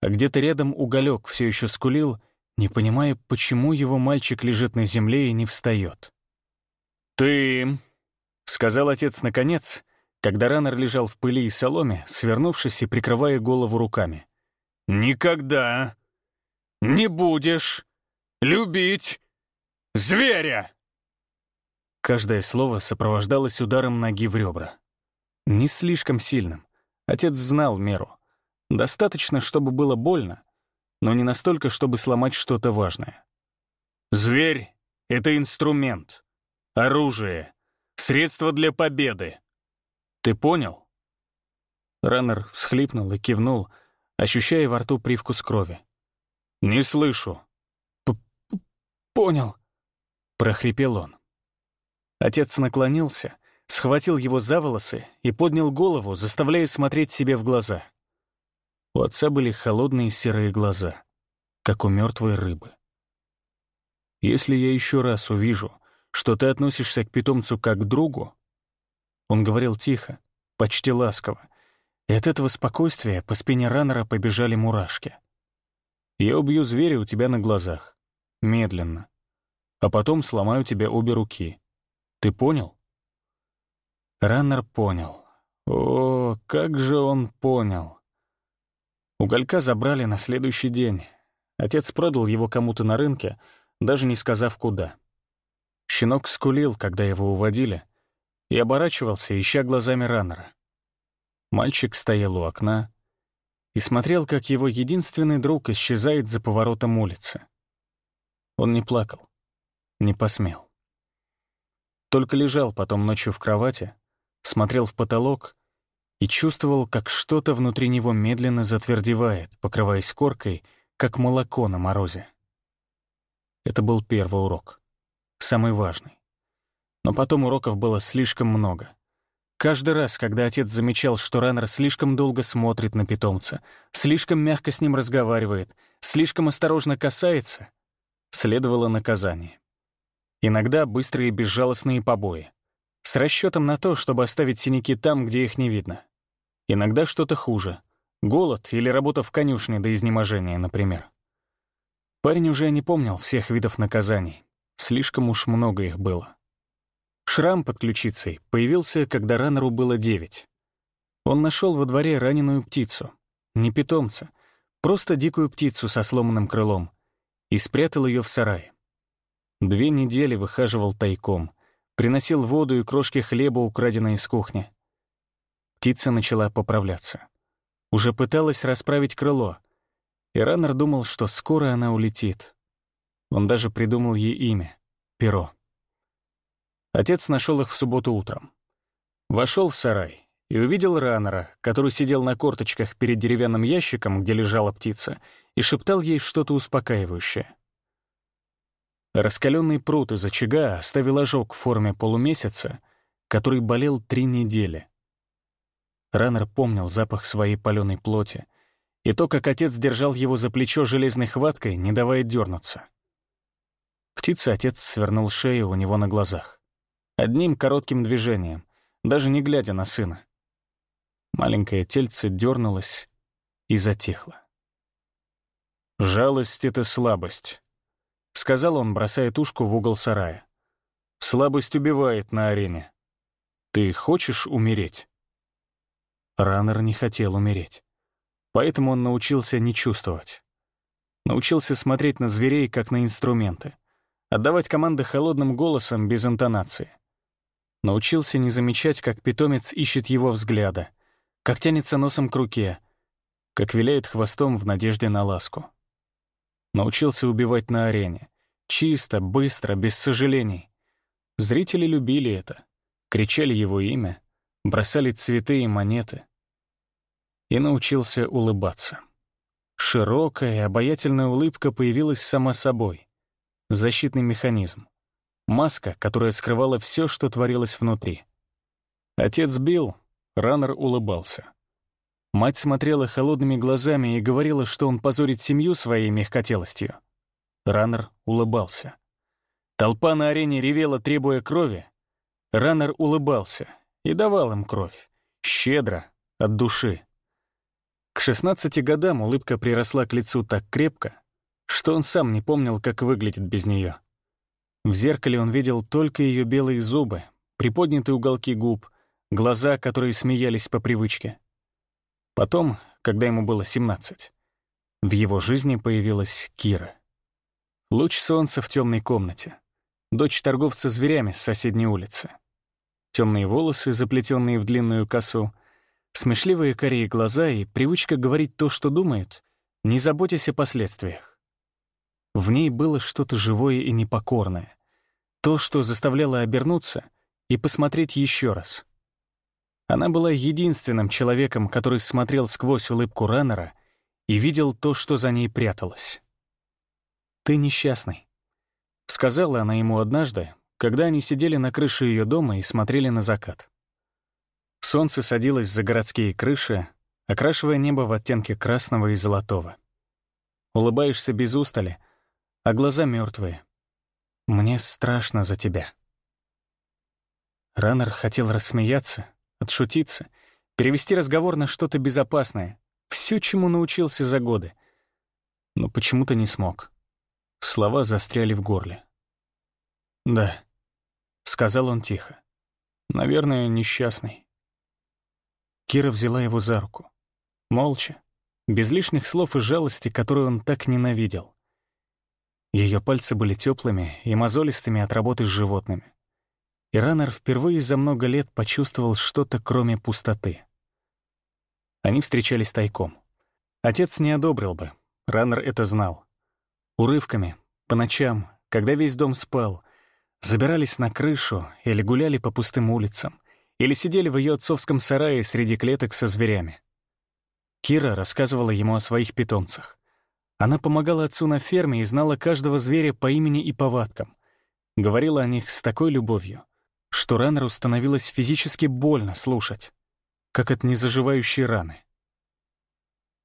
а где-то рядом уголек все еще скулил, не понимая, почему его мальчик лежит на земле и не встает. «Ты...» — сказал отец наконец, когда Раннер лежал в пыли и соломе, свернувшись и прикрывая голову руками. «Никогда не будешь любить зверя!» Каждое слово сопровождалось ударом ноги в ребра. Не слишком сильным. Отец знал меру. Достаточно, чтобы было больно, но не настолько, чтобы сломать что-то важное. «Зверь — это инструмент, оружие, средство для победы. Ты понял?» Раннер всхлипнул и кивнул, ощущая во рту привкус крови. «Не слышу». П «Понял», — прохрипел он. Отец наклонился, схватил его за волосы и поднял голову, заставляя смотреть себе в глаза. У отца были холодные серые глаза, как у мертвой рыбы. «Если я еще раз увижу, что ты относишься к питомцу как к другу...» Он говорил тихо, почти ласково, и от этого спокойствия по спине раннера побежали мурашки. «Я убью зверя у тебя на глазах, медленно, а потом сломаю тебе обе руки. Ты понял?» Раннер понял. О, как же он понял. Уголька забрали на следующий день. Отец продал его кому-то на рынке, даже не сказав куда. Щенок скулил, когда его уводили, и оборачивался, ища глазами раннера. Мальчик стоял у окна и смотрел, как его единственный друг исчезает за поворотом улицы. Он не плакал, не посмел. Только лежал потом ночью в кровати, смотрел в потолок и чувствовал, как что-то внутри него медленно затвердевает, покрываясь коркой, как молоко на морозе. Это был первый урок, самый важный. Но потом уроков было слишком много. Каждый раз, когда отец замечал, что Раннер слишком долго смотрит на питомца, слишком мягко с ним разговаривает, слишком осторожно касается, следовало наказание. Иногда быстрые безжалостные побои с расчетом на то, чтобы оставить синяки там, где их не видно. Иногда что-то хуже. Голод или работа в конюшне до изнеможения, например. Парень уже не помнил всех видов наказаний. Слишком уж много их было. Шрам под ключицей появился, когда раннеру было девять. Он нашел во дворе раненую птицу. Не питомца, просто дикую птицу со сломанным крылом. И спрятал ее в сарае. Две недели выхаживал тайком — Приносил воду и крошки хлеба, украденные из кухни. Птица начала поправляться. Уже пыталась расправить крыло. И Раннер думал, что скоро она улетит. Он даже придумал ей имя — Перо. Отец нашел их в субботу утром. Вошел в сарай и увидел Раннера, который сидел на корточках перед деревянным ящиком, где лежала птица, и шептал ей что-то успокаивающее. Раскаленный пруд из очага оставил ожог в форме полумесяца, который болел три недели. Раннер помнил запах своей паленой плоти и то, как отец держал его за плечо железной хваткой, не давая дернуться. Птица отец свернул шею у него на глазах. Одним коротким движением, даже не глядя на сына. Маленькое тельце дернулось и затихло. «Жалость — это слабость», — сказал он, бросая тушку в угол сарая. «Слабость убивает на арене. Ты хочешь умереть?» Раннер не хотел умереть. Поэтому он научился не чувствовать. Научился смотреть на зверей, как на инструменты. Отдавать команды холодным голосом, без интонации. Научился не замечать, как питомец ищет его взгляда, как тянется носом к руке, как виляет хвостом в надежде на ласку. Научился убивать на арене. Чисто, быстро, без сожалений. Зрители любили это, кричали его имя, бросали цветы и монеты. И научился улыбаться. Широкая и обаятельная улыбка появилась сама собой. Защитный механизм. Маска, которая скрывала все, что творилось внутри. Отец бил, Раннер улыбался. Мать смотрела холодными глазами и говорила, что он позорит семью своей мягкотелостью. Раннер улыбался. Толпа на арене ревела, требуя крови. Раннер улыбался и давал им кровь. Щедро, от души. К 16 годам улыбка приросла к лицу так крепко, что он сам не помнил, как выглядит без нее. В зеркале он видел только ее белые зубы, приподнятые уголки губ, глаза, которые смеялись по привычке. Потом, когда ему было 17, в его жизни появилась Кира. Луч солнца в темной комнате. Дочь торговца зверями с соседней улицы. Темные волосы, заплетенные в длинную косу — Смешливые корее глаза и привычка говорить то, что думает, не заботясь о последствиях. В ней было что-то живое и непокорное. То, что заставляло обернуться и посмотреть еще раз. Она была единственным человеком, который смотрел сквозь улыбку Раннера и видел то, что за ней пряталось. «Ты несчастный», — сказала она ему однажды, когда они сидели на крыше ее дома и смотрели на закат. Солнце садилось за городские крыши, окрашивая небо в оттенки красного и золотого. Улыбаешься без устали, а глаза мертвые. Мне страшно за тебя. Раннер хотел рассмеяться, отшутиться, перевести разговор на что-то безопасное, все, чему научился за годы. Но почему-то не смог. Слова застряли в горле. «Да», — сказал он тихо. «Наверное, несчастный». Кира взяла его за руку. Молча, без лишних слов и жалости, которую он так ненавидел. Ее пальцы были теплыми и мозолистыми от работы с животными. И Раннер впервые за много лет почувствовал что-то, кроме пустоты. Они встречались тайком. Отец не одобрил бы, Раннер это знал. Урывками, по ночам, когда весь дом спал, забирались на крышу или гуляли по пустым улицам, или сидели в ее отцовском сарае среди клеток со зверями. Кира рассказывала ему о своих питомцах. Она помогала отцу на ферме и знала каждого зверя по имени и повадкам. Говорила о них с такой любовью, что Раннеру становилось физически больно слушать, как от незаживающей раны.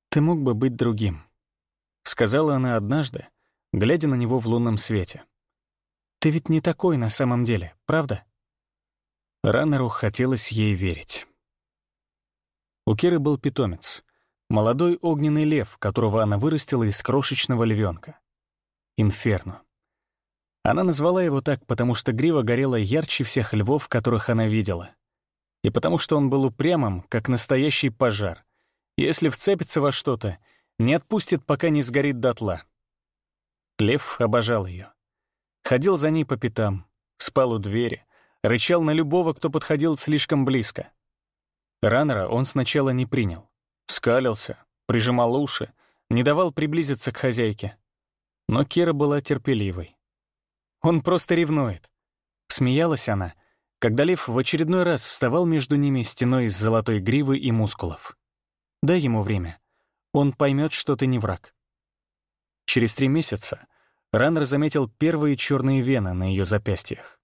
«Ты мог бы быть другим», — сказала она однажды, глядя на него в лунном свете. «Ты ведь не такой на самом деле, правда?» Раннеру хотелось ей верить. У Киры был питомец. Молодой огненный лев, которого она вырастила из крошечного львенка. Инферно. Она назвала его так, потому что грива горела ярче всех львов, которых она видела. И потому что он был упрямым, как настоящий пожар. Если вцепится во что-то, не отпустит, пока не сгорит дотла. Лев обожал ее. Ходил за ней по пятам, спал у двери, рычал на любого, кто подходил слишком близко. Раннера он сначала не принял. Скалился, прижимал уши, не давал приблизиться к хозяйке. Но Кира была терпеливой. «Он просто ревнует», — смеялась она, когда лев в очередной раз вставал между ними стеной из золотой гривы и мускулов. «Дай ему время. Он поймет, что ты не враг». Через три месяца Раннер заметил первые черные вены на ее запястьях.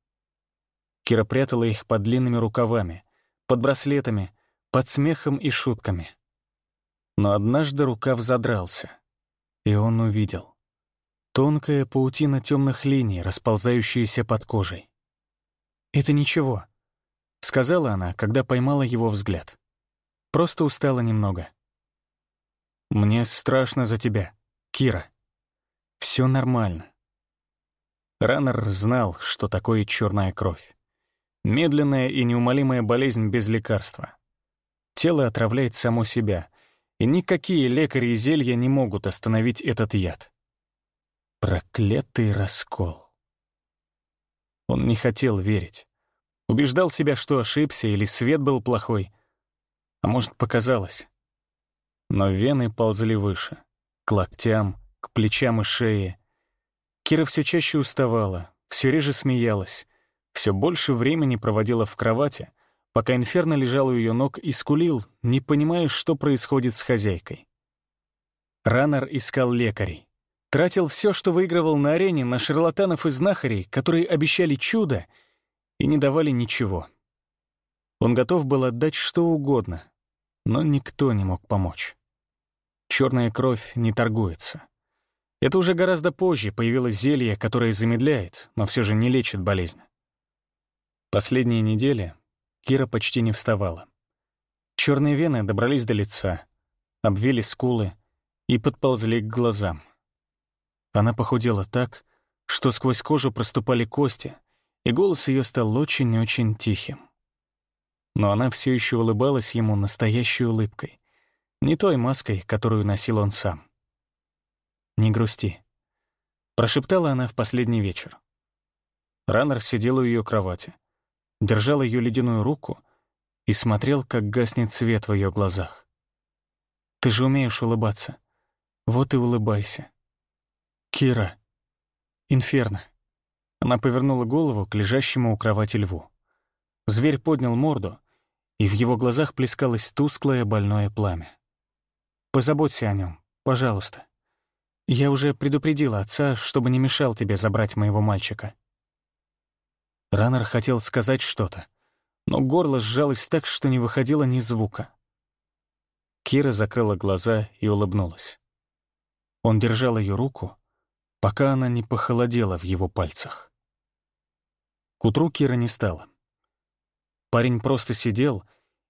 Кира прятала их под длинными рукавами, под браслетами, под смехом и шутками. Но однажды рукав задрался, и он увидел. Тонкая паутина темных линий, расползающаяся под кожей. «Это ничего», — сказала она, когда поймала его взгляд. «Просто устала немного». «Мне страшно за тебя, Кира. Все нормально». Раннер знал, что такое черная кровь. Медленная и неумолимая болезнь без лекарства. Тело отравляет само себя, и никакие лекари и зелья не могут остановить этот яд. Проклятый раскол. Он не хотел верить. Убеждал себя, что ошибся или свет был плохой. А может, показалось. Но вены ползли выше, к локтям, к плечам и шее. Кира все чаще уставала, все реже смеялась, все больше времени проводила в кровати, пока Инферно лежал у ее ног и скулил, не понимая, что происходит с хозяйкой. Раннер искал лекарей. Тратил все, что выигрывал на арене, на шарлатанов и знахарей, которые обещали чудо и не давали ничего. Он готов был отдать что угодно, но никто не мог помочь. Черная кровь не торгуется. Это уже гораздо позже появилось зелье, которое замедляет, но все же не лечит болезнь. Последние недели Кира почти не вставала. Черные вены добрались до лица, обвили скулы, и подползли к глазам. Она похудела так, что сквозь кожу проступали кости, и голос ее стал очень-очень тихим. Но она все еще улыбалась ему настоящей улыбкой, не той маской, которую носил он сам. «Не грусти», — прошептала она в последний вечер. Раннер сидел у ее кровати, держал ее ледяную руку и смотрел, как гаснет свет в ее глазах. «Ты же умеешь улыбаться. Вот и улыбайся. Кира. Инферно. Она повернула голову к лежащему у кровати льву. Зверь поднял морду, и в его глазах плескалось тусклое больное пламя. «Позаботься о нем, пожалуйста. Я уже предупредила отца, чтобы не мешал тебе забрать моего мальчика». Раннер хотел сказать что-то, но горло сжалось так, что не выходило ни звука. Кира закрыла глаза и улыбнулась. Он держал ее руку, пока она не похолодела в его пальцах. К утру Кира не стала. Парень просто сидел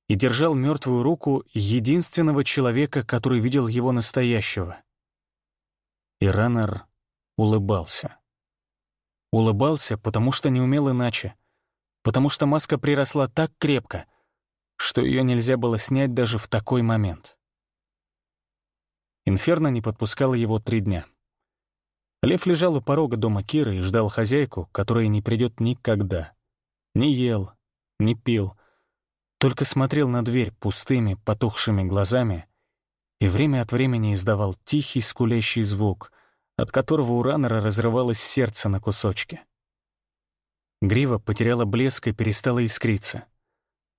и держал мертвую руку единственного человека, который видел его настоящего. И Раннер улыбался. Улыбался, потому что не умел иначе, потому что маска приросла так крепко, что ее нельзя было снять даже в такой момент. Инферно не подпускала его три дня. Лев лежал у порога дома Киры и ждал хозяйку, которая не придет никогда. Не ел, не пил, только смотрел на дверь пустыми, потухшими глазами и время от времени издавал тихий скулящий звук, от которого у Раннера разрывалось сердце на кусочки. Грива потеряла блеск и перестала искриться.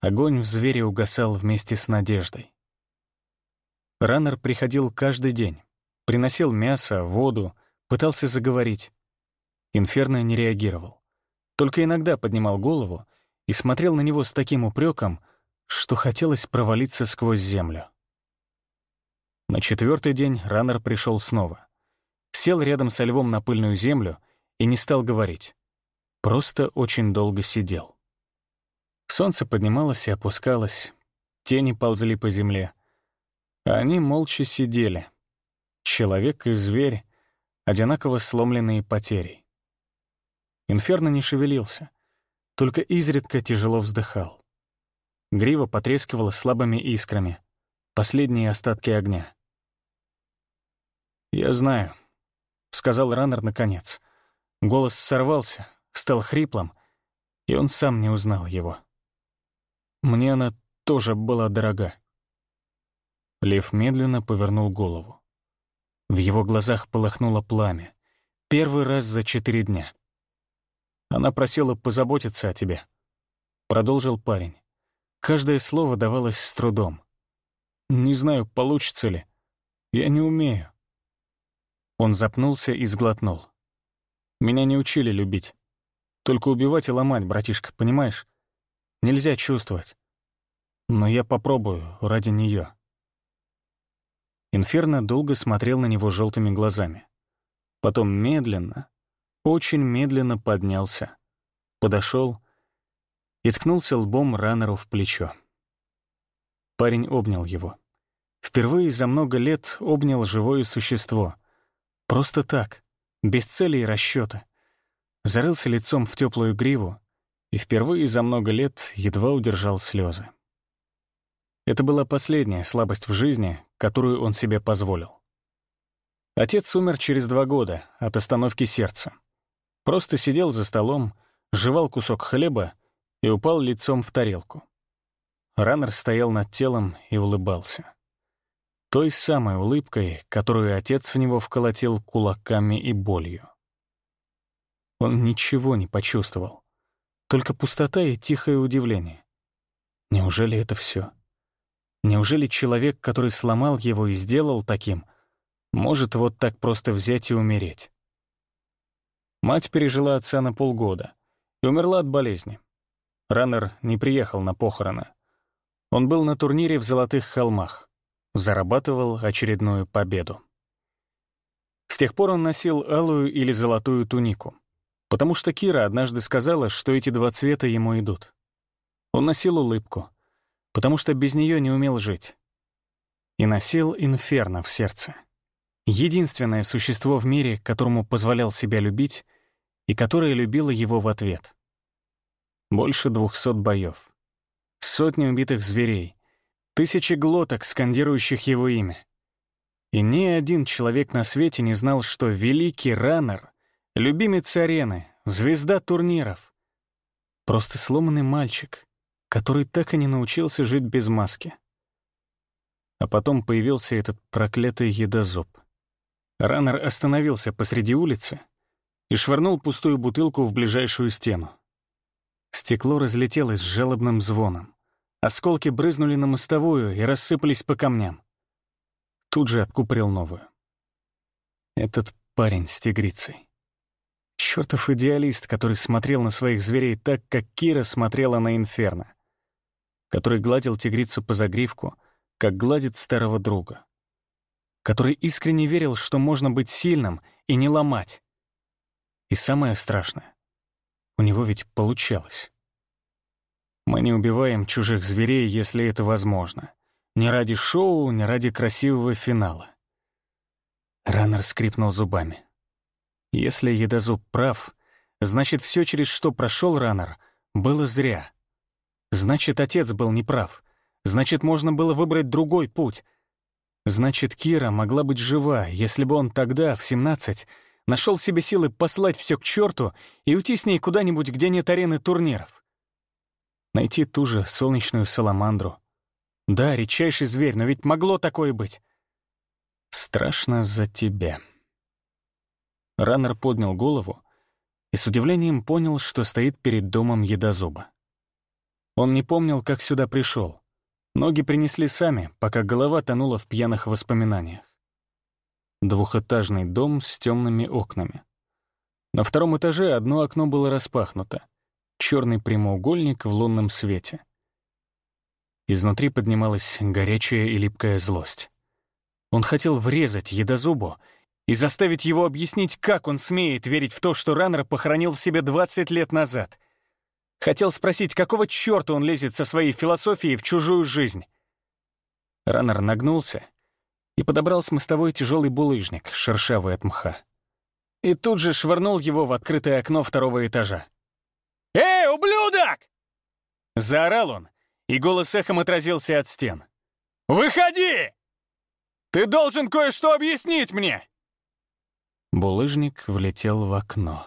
Огонь в звере угасал вместе с надеждой. Раннер приходил каждый день. Приносил мясо, воду, пытался заговорить. Инферно не реагировал. Только иногда поднимал голову и смотрел на него с таким упреком, что хотелось провалиться сквозь землю. На четвертый день Раннер пришел снова. Сел рядом со львом на пыльную землю и не стал говорить. Просто очень долго сидел. Солнце поднималось и опускалось, тени ползли по земле — они молча сидели. Человек и зверь, одинаково сломленные потерей. Инферно не шевелился, только изредка тяжело вздыхал. Грива потрескивала слабыми искрами, последние остатки огня. «Я знаю», — сказал Раннер наконец. Голос сорвался, стал хриплым, и он сам не узнал его. «Мне она тоже была дорога. Лев медленно повернул голову. В его глазах полыхнуло пламя. Первый раз за четыре дня. Она просила позаботиться о тебе. Продолжил парень. Каждое слово давалось с трудом. Не знаю, получится ли. Я не умею. Он запнулся и сглотнул. Меня не учили любить. Только убивать и ломать, братишка, понимаешь? Нельзя чувствовать. Но я попробую ради нее. Инферно долго смотрел на него желтыми глазами. Потом медленно, очень медленно поднялся, подошел и ткнулся лбом Раннеру в плечо. Парень обнял его. Впервые за много лет обнял живое существо. Просто так, без цели и расчета. Зарылся лицом в теплую гриву и впервые за много лет едва удержал слезы. Это была последняя слабость в жизни, которую он себе позволил. Отец умер через два года от остановки сердца. Просто сидел за столом, жевал кусок хлеба и упал лицом в тарелку. Раннер стоял над телом и улыбался. Той самой улыбкой, которую отец в него вколотил кулаками и болью. Он ничего не почувствовал. только пустота и тихое удивление. Неужели это все? Неужели человек, который сломал его и сделал таким, может вот так просто взять и умереть? Мать пережила отца на полгода и умерла от болезни. Раннер не приехал на похороны. Он был на турнире в Золотых холмах, зарабатывал очередную победу. С тех пор он носил алую или золотую тунику, потому что Кира однажды сказала, что эти два цвета ему идут. Он носил улыбку, потому что без нее не умел жить. И носил инферно в сердце. Единственное существо в мире, которому позволял себя любить и которое любило его в ответ. Больше двухсот боев. Сотни убитых зверей. Тысячи глоток, скандирующих его имя. И ни один человек на свете не знал, что великий раннер, любимец арены, звезда турниров, просто сломанный мальчик, который так и не научился жить без маски. А потом появился этот проклятый едозуб. Раннер остановился посреди улицы и швырнул пустую бутылку в ближайшую стену. Стекло разлетелось с жалобным звоном. Осколки брызнули на мостовую и рассыпались по камням. Тут же откупорил новую. Этот парень с тигрицей. Чёртов идеалист, который смотрел на своих зверей так, как Кира смотрела на Инферно. Который гладил тигрицу по загривку, как гладит старого друга. Который искренне верил, что можно быть сильным и не ломать. И самое страшное, у него ведь получалось. Мы не убиваем чужих зверей, если это возможно. Не ради шоу, не ради красивого финала. Раннер скрипнул зубами. Если едозуб прав, значит, все, через что прошел Раннер, было зря. Значит, отец был неправ. Значит, можно было выбрать другой путь. Значит, Кира могла быть жива, если бы он тогда, в 17, нашел себе силы послать все к черту и уйти с ней куда-нибудь, где нет арены турниров. Найти ту же солнечную саламандру. Да, редчайший зверь, но ведь могло такое быть. Страшно за тебя. Раннер поднял голову и с удивлением понял, что стоит перед домом едозуба. Он не помнил, как сюда пришел. Ноги принесли сами, пока голова тонула в пьяных воспоминаниях. Двухэтажный дом с темными окнами. На втором этаже одно окно было распахнуто. Черный прямоугольник в лунном свете. Изнутри поднималась горячая и липкая злость. Он хотел врезать едозубу и заставить его объяснить, как он смеет верить в то, что Раннер похоронил в себе 20 лет назад. Хотел спросить, какого черта он лезет со своей философией в чужую жизнь. Раннер нагнулся и подобрал с мостовой тяжелый булыжник, шершавый от мха. И тут же швырнул его в открытое окно второго этажа. Заорал он, и голос эхом отразился от стен. «Выходи! Ты должен кое-что объяснить мне!» Булыжник влетел в окно.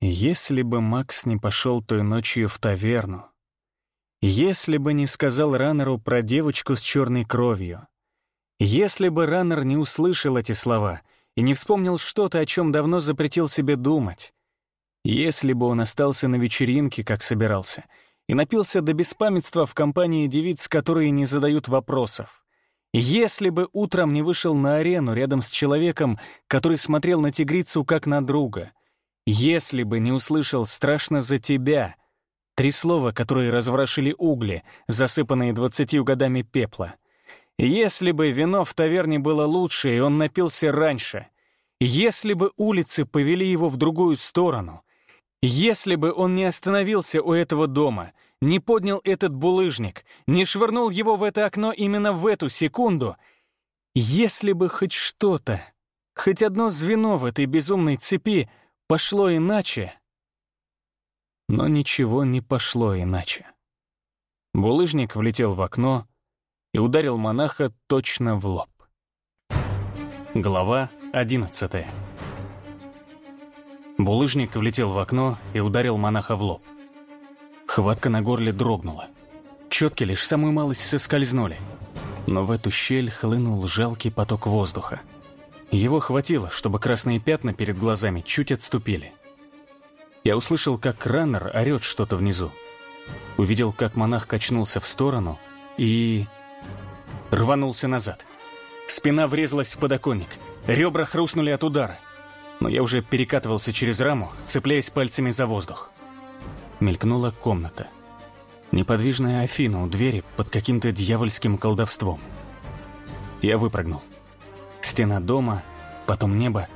Если бы Макс не пошел той ночью в таверну, если бы не сказал Раннеру про девочку с черной кровью, если бы Раннер не услышал эти слова и не вспомнил что-то, о чем давно запретил себе думать, если бы он остался на вечеринке, как собирался, и напился до беспамятства в компании девиц, которые не задают вопросов, если бы утром не вышел на арену рядом с человеком, который смотрел на тигрицу как на друга, если бы не услышал «страшно за тебя», три слова, которые разворошили угли, засыпанные двадцатью годами пепла — если бы вино в таверне было лучше, и он напился раньше, если бы улицы повели его в другую сторону, если бы он не остановился у этого дома, не поднял этот булыжник, не швырнул его в это окно именно в эту секунду, если бы хоть что-то, хоть одно звено в этой безумной цепи пошло иначе... Но ничего не пошло иначе. Булыжник влетел в окно, и ударил монаха точно в лоб. Глава 11 Булыжник влетел в окно и ударил монаха в лоб. Хватка на горле дрогнула. Четки лишь самую малость соскользнули. Но в эту щель хлынул жалкий поток воздуха. Его хватило, чтобы красные пятна перед глазами чуть отступили. Я услышал, как раннер орёт что-то внизу. Увидел, как монах качнулся в сторону и... рванулся назад. Спина врезалась в подоконник, ребра хрустнули от удара. Но я уже перекатывался через раму, цепляясь пальцами за воздух. Мелькнула комната. Неподвижная Афина у двери под каким-то дьявольским колдовством. Я выпрыгнул. Стена дома, потом небо,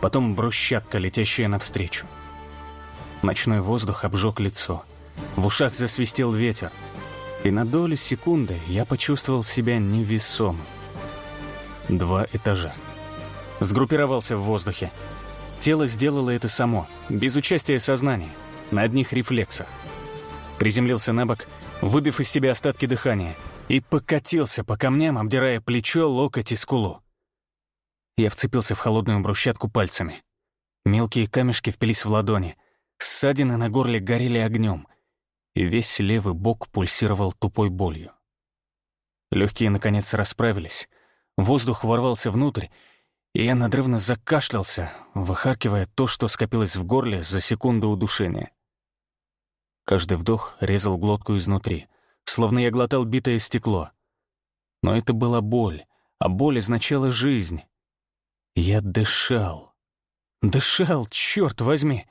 потом брусчатка, летящая навстречу. Ночной воздух обжег лицо. В ушах засвистел ветер. И на долю секунды я почувствовал себя невесомым. Два этажа. Сгруппировался в воздухе. Тело сделало это само, без участия сознания, на одних рефлексах. Приземлился на бок, выбив из себя остатки дыхания, и покатился по камням, обдирая плечо, локоть и скулу. Я вцепился в холодную брусчатку пальцами. Мелкие камешки впились в ладони, ссадины на горле горели огнем, и весь левый бок пульсировал тупой болью. Легкие, наконец, расправились, воздух ворвался внутрь, и я надрывно закашлялся, выхаркивая то, что скопилось в горле за секунду удушения. Каждый вдох резал глотку изнутри, словно я глотал битое стекло. Но это была боль, а боль означала жизнь. Я дышал. Дышал, черт возьми.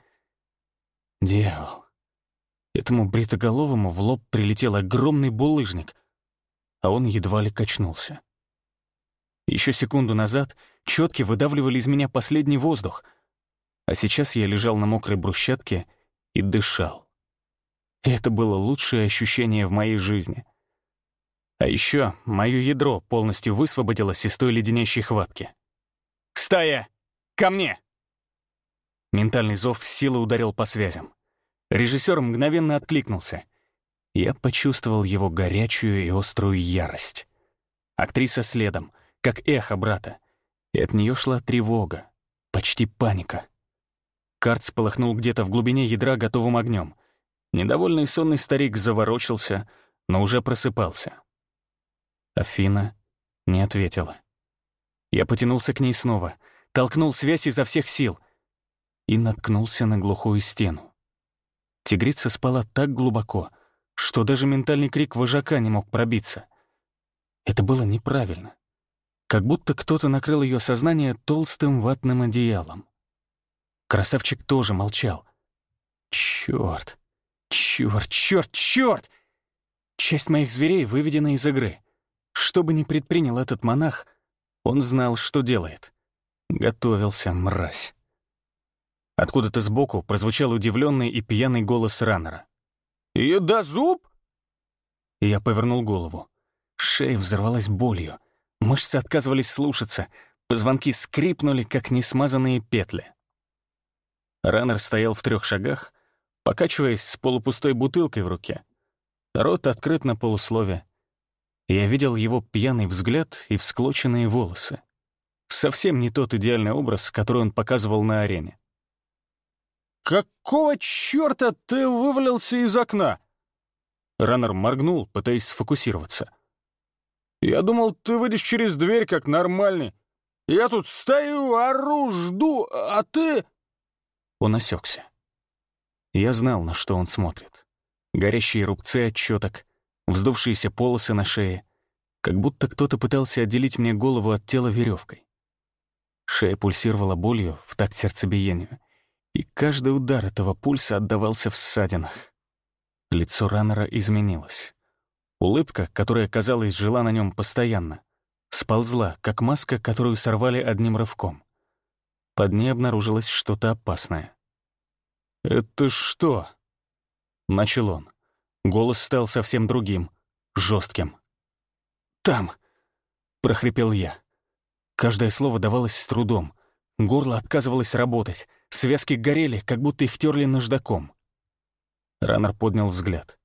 Дьявол. Этому бритоголовому в лоб прилетел огромный булыжник, а он едва ли качнулся. Еще секунду назад четки выдавливали из меня последний воздух, а сейчас я лежал на мокрой брусчатке и дышал. И это было лучшее ощущение в моей жизни. А еще мое ядро полностью высвободилось из той леденящей хватки. «Стая! Ко мне!» Ментальный зов с силой ударил по связям. Режиссер мгновенно откликнулся. Я почувствовал его горячую и острую ярость. Актриса следом, как эхо брата. И от нее шла тревога, почти паника. Карт полыхнул где-то в глубине ядра готовым огнем. Недовольный сонный старик заворочился, но уже просыпался. Афина не ответила. Я потянулся к ней снова, толкнул связь изо всех сил и наткнулся на глухую стену. Тигрица спала так глубоко, что даже ментальный крик вожака не мог пробиться. Это было неправильно. Как будто кто-то накрыл ее сознание толстым ватным одеялом. Красавчик тоже молчал. Черт, черт, черт, черт! Часть моих зверей выведена из игры. Что бы ни предпринял этот монах, он знал, что делает. Готовился, мразь. Откуда-то сбоку прозвучал удивленный и пьяный голос раннера. «Еда зуб?» Я повернул голову. Шея взорвалась болью. Мышцы отказывались слушаться. Позвонки скрипнули, как несмазанные петли. Раннер стоял в трех шагах, покачиваясь с полупустой бутылкой в руке. Рот открыт на полуслове. Я видел его пьяный взгляд и всклоченные волосы. Совсем не тот идеальный образ, который он показывал на арене. «Какого чёрта ты вывалился из окна?» Раннер моргнул, пытаясь сфокусироваться. «Я думал, ты выйдешь через дверь, как нормальный. Я тут стою, ору, жду, а ты...» Он осекся. Я знал, на что он смотрит. Горящие рубцы от чёток, вздувшиеся полосы на шее, как будто кто-то пытался отделить мне голову от тела веревкой. Шея пульсировала болью в такт сердцебиению, и каждый удар этого пульса отдавался в ссадинах. Лицо раннера изменилось. Улыбка, которая, казалось, жила на нем постоянно, сползла, как маска, которую сорвали одним рывком. Под ней обнаружилось что-то опасное. «Это что?» — начал он. Голос стал совсем другим, жестким. «Там!» — прохрипел я. Каждое слово давалось с трудом. Горло отказывалось работать. Связки горели, как будто их терли наждаком. Раннер поднял взгляд.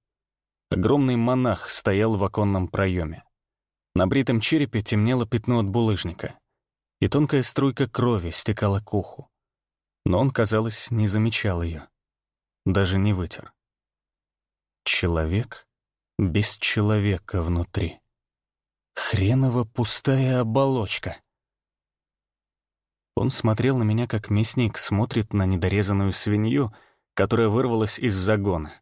Огромный монах стоял в оконном проеме. На бритом черепе темнело пятно от булыжника, и тонкая струйка крови стекала к уху. Но он, казалось, не замечал ее, даже не вытер. Человек без человека внутри. Хреново пустая оболочка. Он смотрел на меня, как мясник смотрит на недорезанную свинью, которая вырвалась из загона.